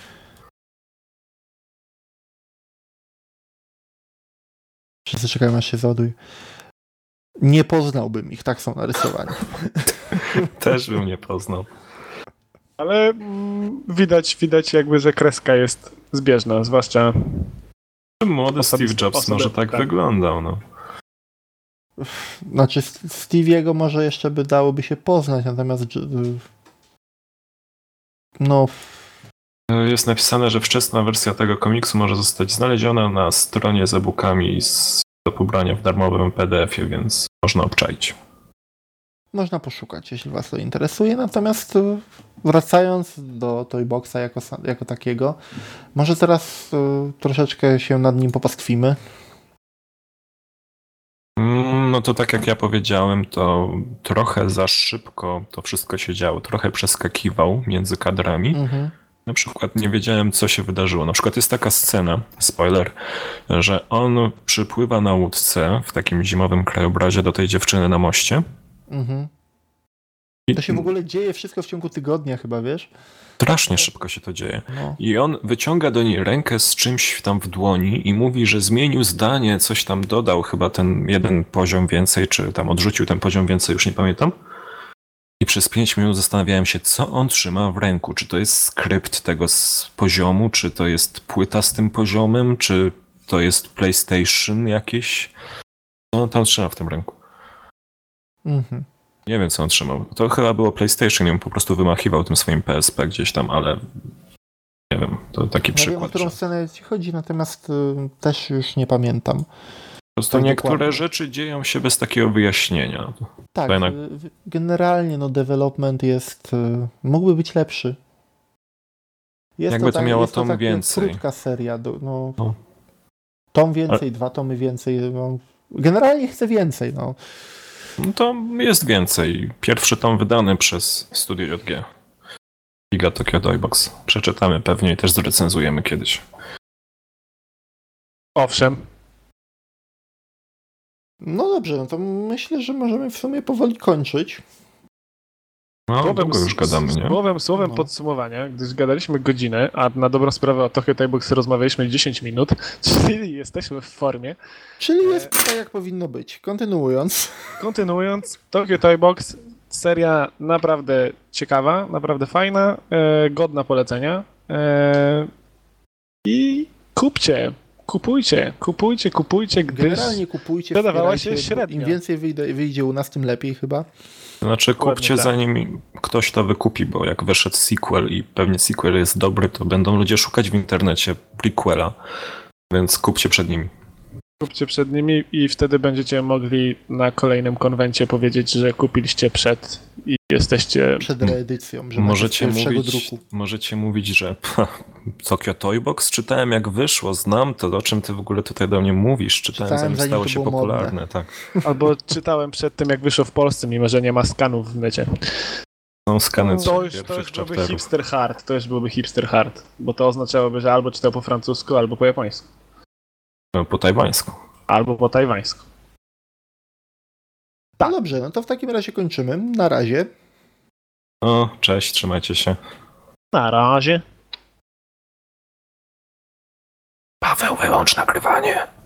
Wszyscy czekają, aż się załaduje. Nie poznałbym ich, tak są narysowani. (laughs) Też bym nie poznał. Ale mm, widać, widać jakby, że kreska jest zbieżna, zwłaszcza Młody Osoby- Steve Jobs osoby- może tak, tak. wyglądał, no. Znaczy, St- Stevie'ego może jeszcze by dałoby się poznać, natomiast J- no, Jest napisane, że wczesna wersja tego komiksu może zostać znaleziona na stronie z e-bookami z, do pobrania w darmowym PDF-ie, więc można obczaić. można poszukać, jeśli was to interesuje. Natomiast y, wracając do Toyboxa jako, jako takiego, może teraz y, troszeczkę się nad nim popastwimy. Mm, No to tak jak ja powiedziałem, to trochę za szybko to wszystko się działo. Trochę przeskakiwał między kadrami. Mhm. Na przykład nie wiedziałem, co się wydarzyło. Na przykład jest taka scena, spoiler, że on przypływa na łódce w takim zimowym krajobrazie do tej dziewczyny na moście. Mhm. I To się w ogóle dzieje wszystko w ciągu tygodnia chyba, wiesz? strasznie szybko się to dzieje. No. I on wyciąga do niej rękę z czymś tam w dłoni i mówi, że zmienił zdanie, coś tam dodał, chyba ten jeden poziom więcej, czy tam odrzucił ten poziom więcej, już nie pamiętam. I przez pięć minut zastanawiałem się, co on trzyma w ręku. Czy to jest skrypt tego poziomu, czy to jest płyta z tym poziomem, czy to jest PlayStation jakieś. Co on tam trzyma w tym ręku? Mhm. Nie wiem, co on trzymał. To chyba było PlayStation i on po prostu wymachiwał tym swoim PSP gdzieś tam, ale nie wiem, to taki Ja wiem, o przykład. którą że scenę ci chodzi, natomiast y, też już nie pamiętam. Po prostu tak niektóre dokładnie. rzeczy dzieją się bez takiego wyjaśnienia. Tak, To jednak- generalnie no development jest, y, mógłby być lepszy. Jest Jakby to miało jest tom taka więcej. krótka seria, no, No. tom więcej, dwa tomy więcej. No. Generalnie chcę więcej, no. No to jest więcej. Pierwszy tom wydany przez Studio JG. Giga Tokyo Toybox. Przeczytamy pewnie i też zrecenzujemy kiedyś. owszem, No dobrze, no to myślę, że możemy w sumie powoli kończyć. No, długo już gadamy, nie? Słowem, słowem No. podsumowania, gdyż gadaliśmy godzinę, a na dobrą sprawę o Tokyo Toybox rozmawialiśmy 10 minut, (laughs) czyli jesteśmy w formie. Czyli E. jest tak, jak powinno być. Kontynuując. Kontynuując, Tokyo Toybox, seria naprawdę ciekawa, naprawdę fajna, e, godna polecenia. E, I kupcie, kupujcie, kupujcie, kupujcie, gdyż Generalnie kupujcie, sprzedawała się średnio. Im więcej wyjdzie, wyjdzie u nas, tym lepiej chyba. Znaczy Dokładnie kupcie tak. zanim ktoś to wykupi, bo jak wyszedł sequel i pewnie sequel jest dobry, to będą ludzie szukać w internecie prequela. Więc kupcie przed nimi. Kupcie przed nimi i wtedy będziecie mogli na kolejnym konwencie powiedzieć, że kupiliście przed i jesteście... Przed reedycją, że Możecie mówić, druku. możecie mówić, że Tokyo Toybox czytałem jak wyszło, znam to, o czym ty w ogóle tutaj do mnie mówisz. Czytałem, Czytałem, zanim zanim stało się było modne. popularne. Tak. Albo czytałem przed tym, jak wyszło w Polsce, mimo że nie ma skanów w necie. Są skany No, To już, to już byłby chapterów. hipster hard, to już byłby hipster hard, bo to oznaczałoby, że albo czytał po francusku, albo po japońsku, Po tajwańsku. albo po tajwańsku. No dobrze, no to w takim razie kończymy. Na razie. No, cześć, trzymajcie się. Na razie. Paweł, wyłącz nagrywanie.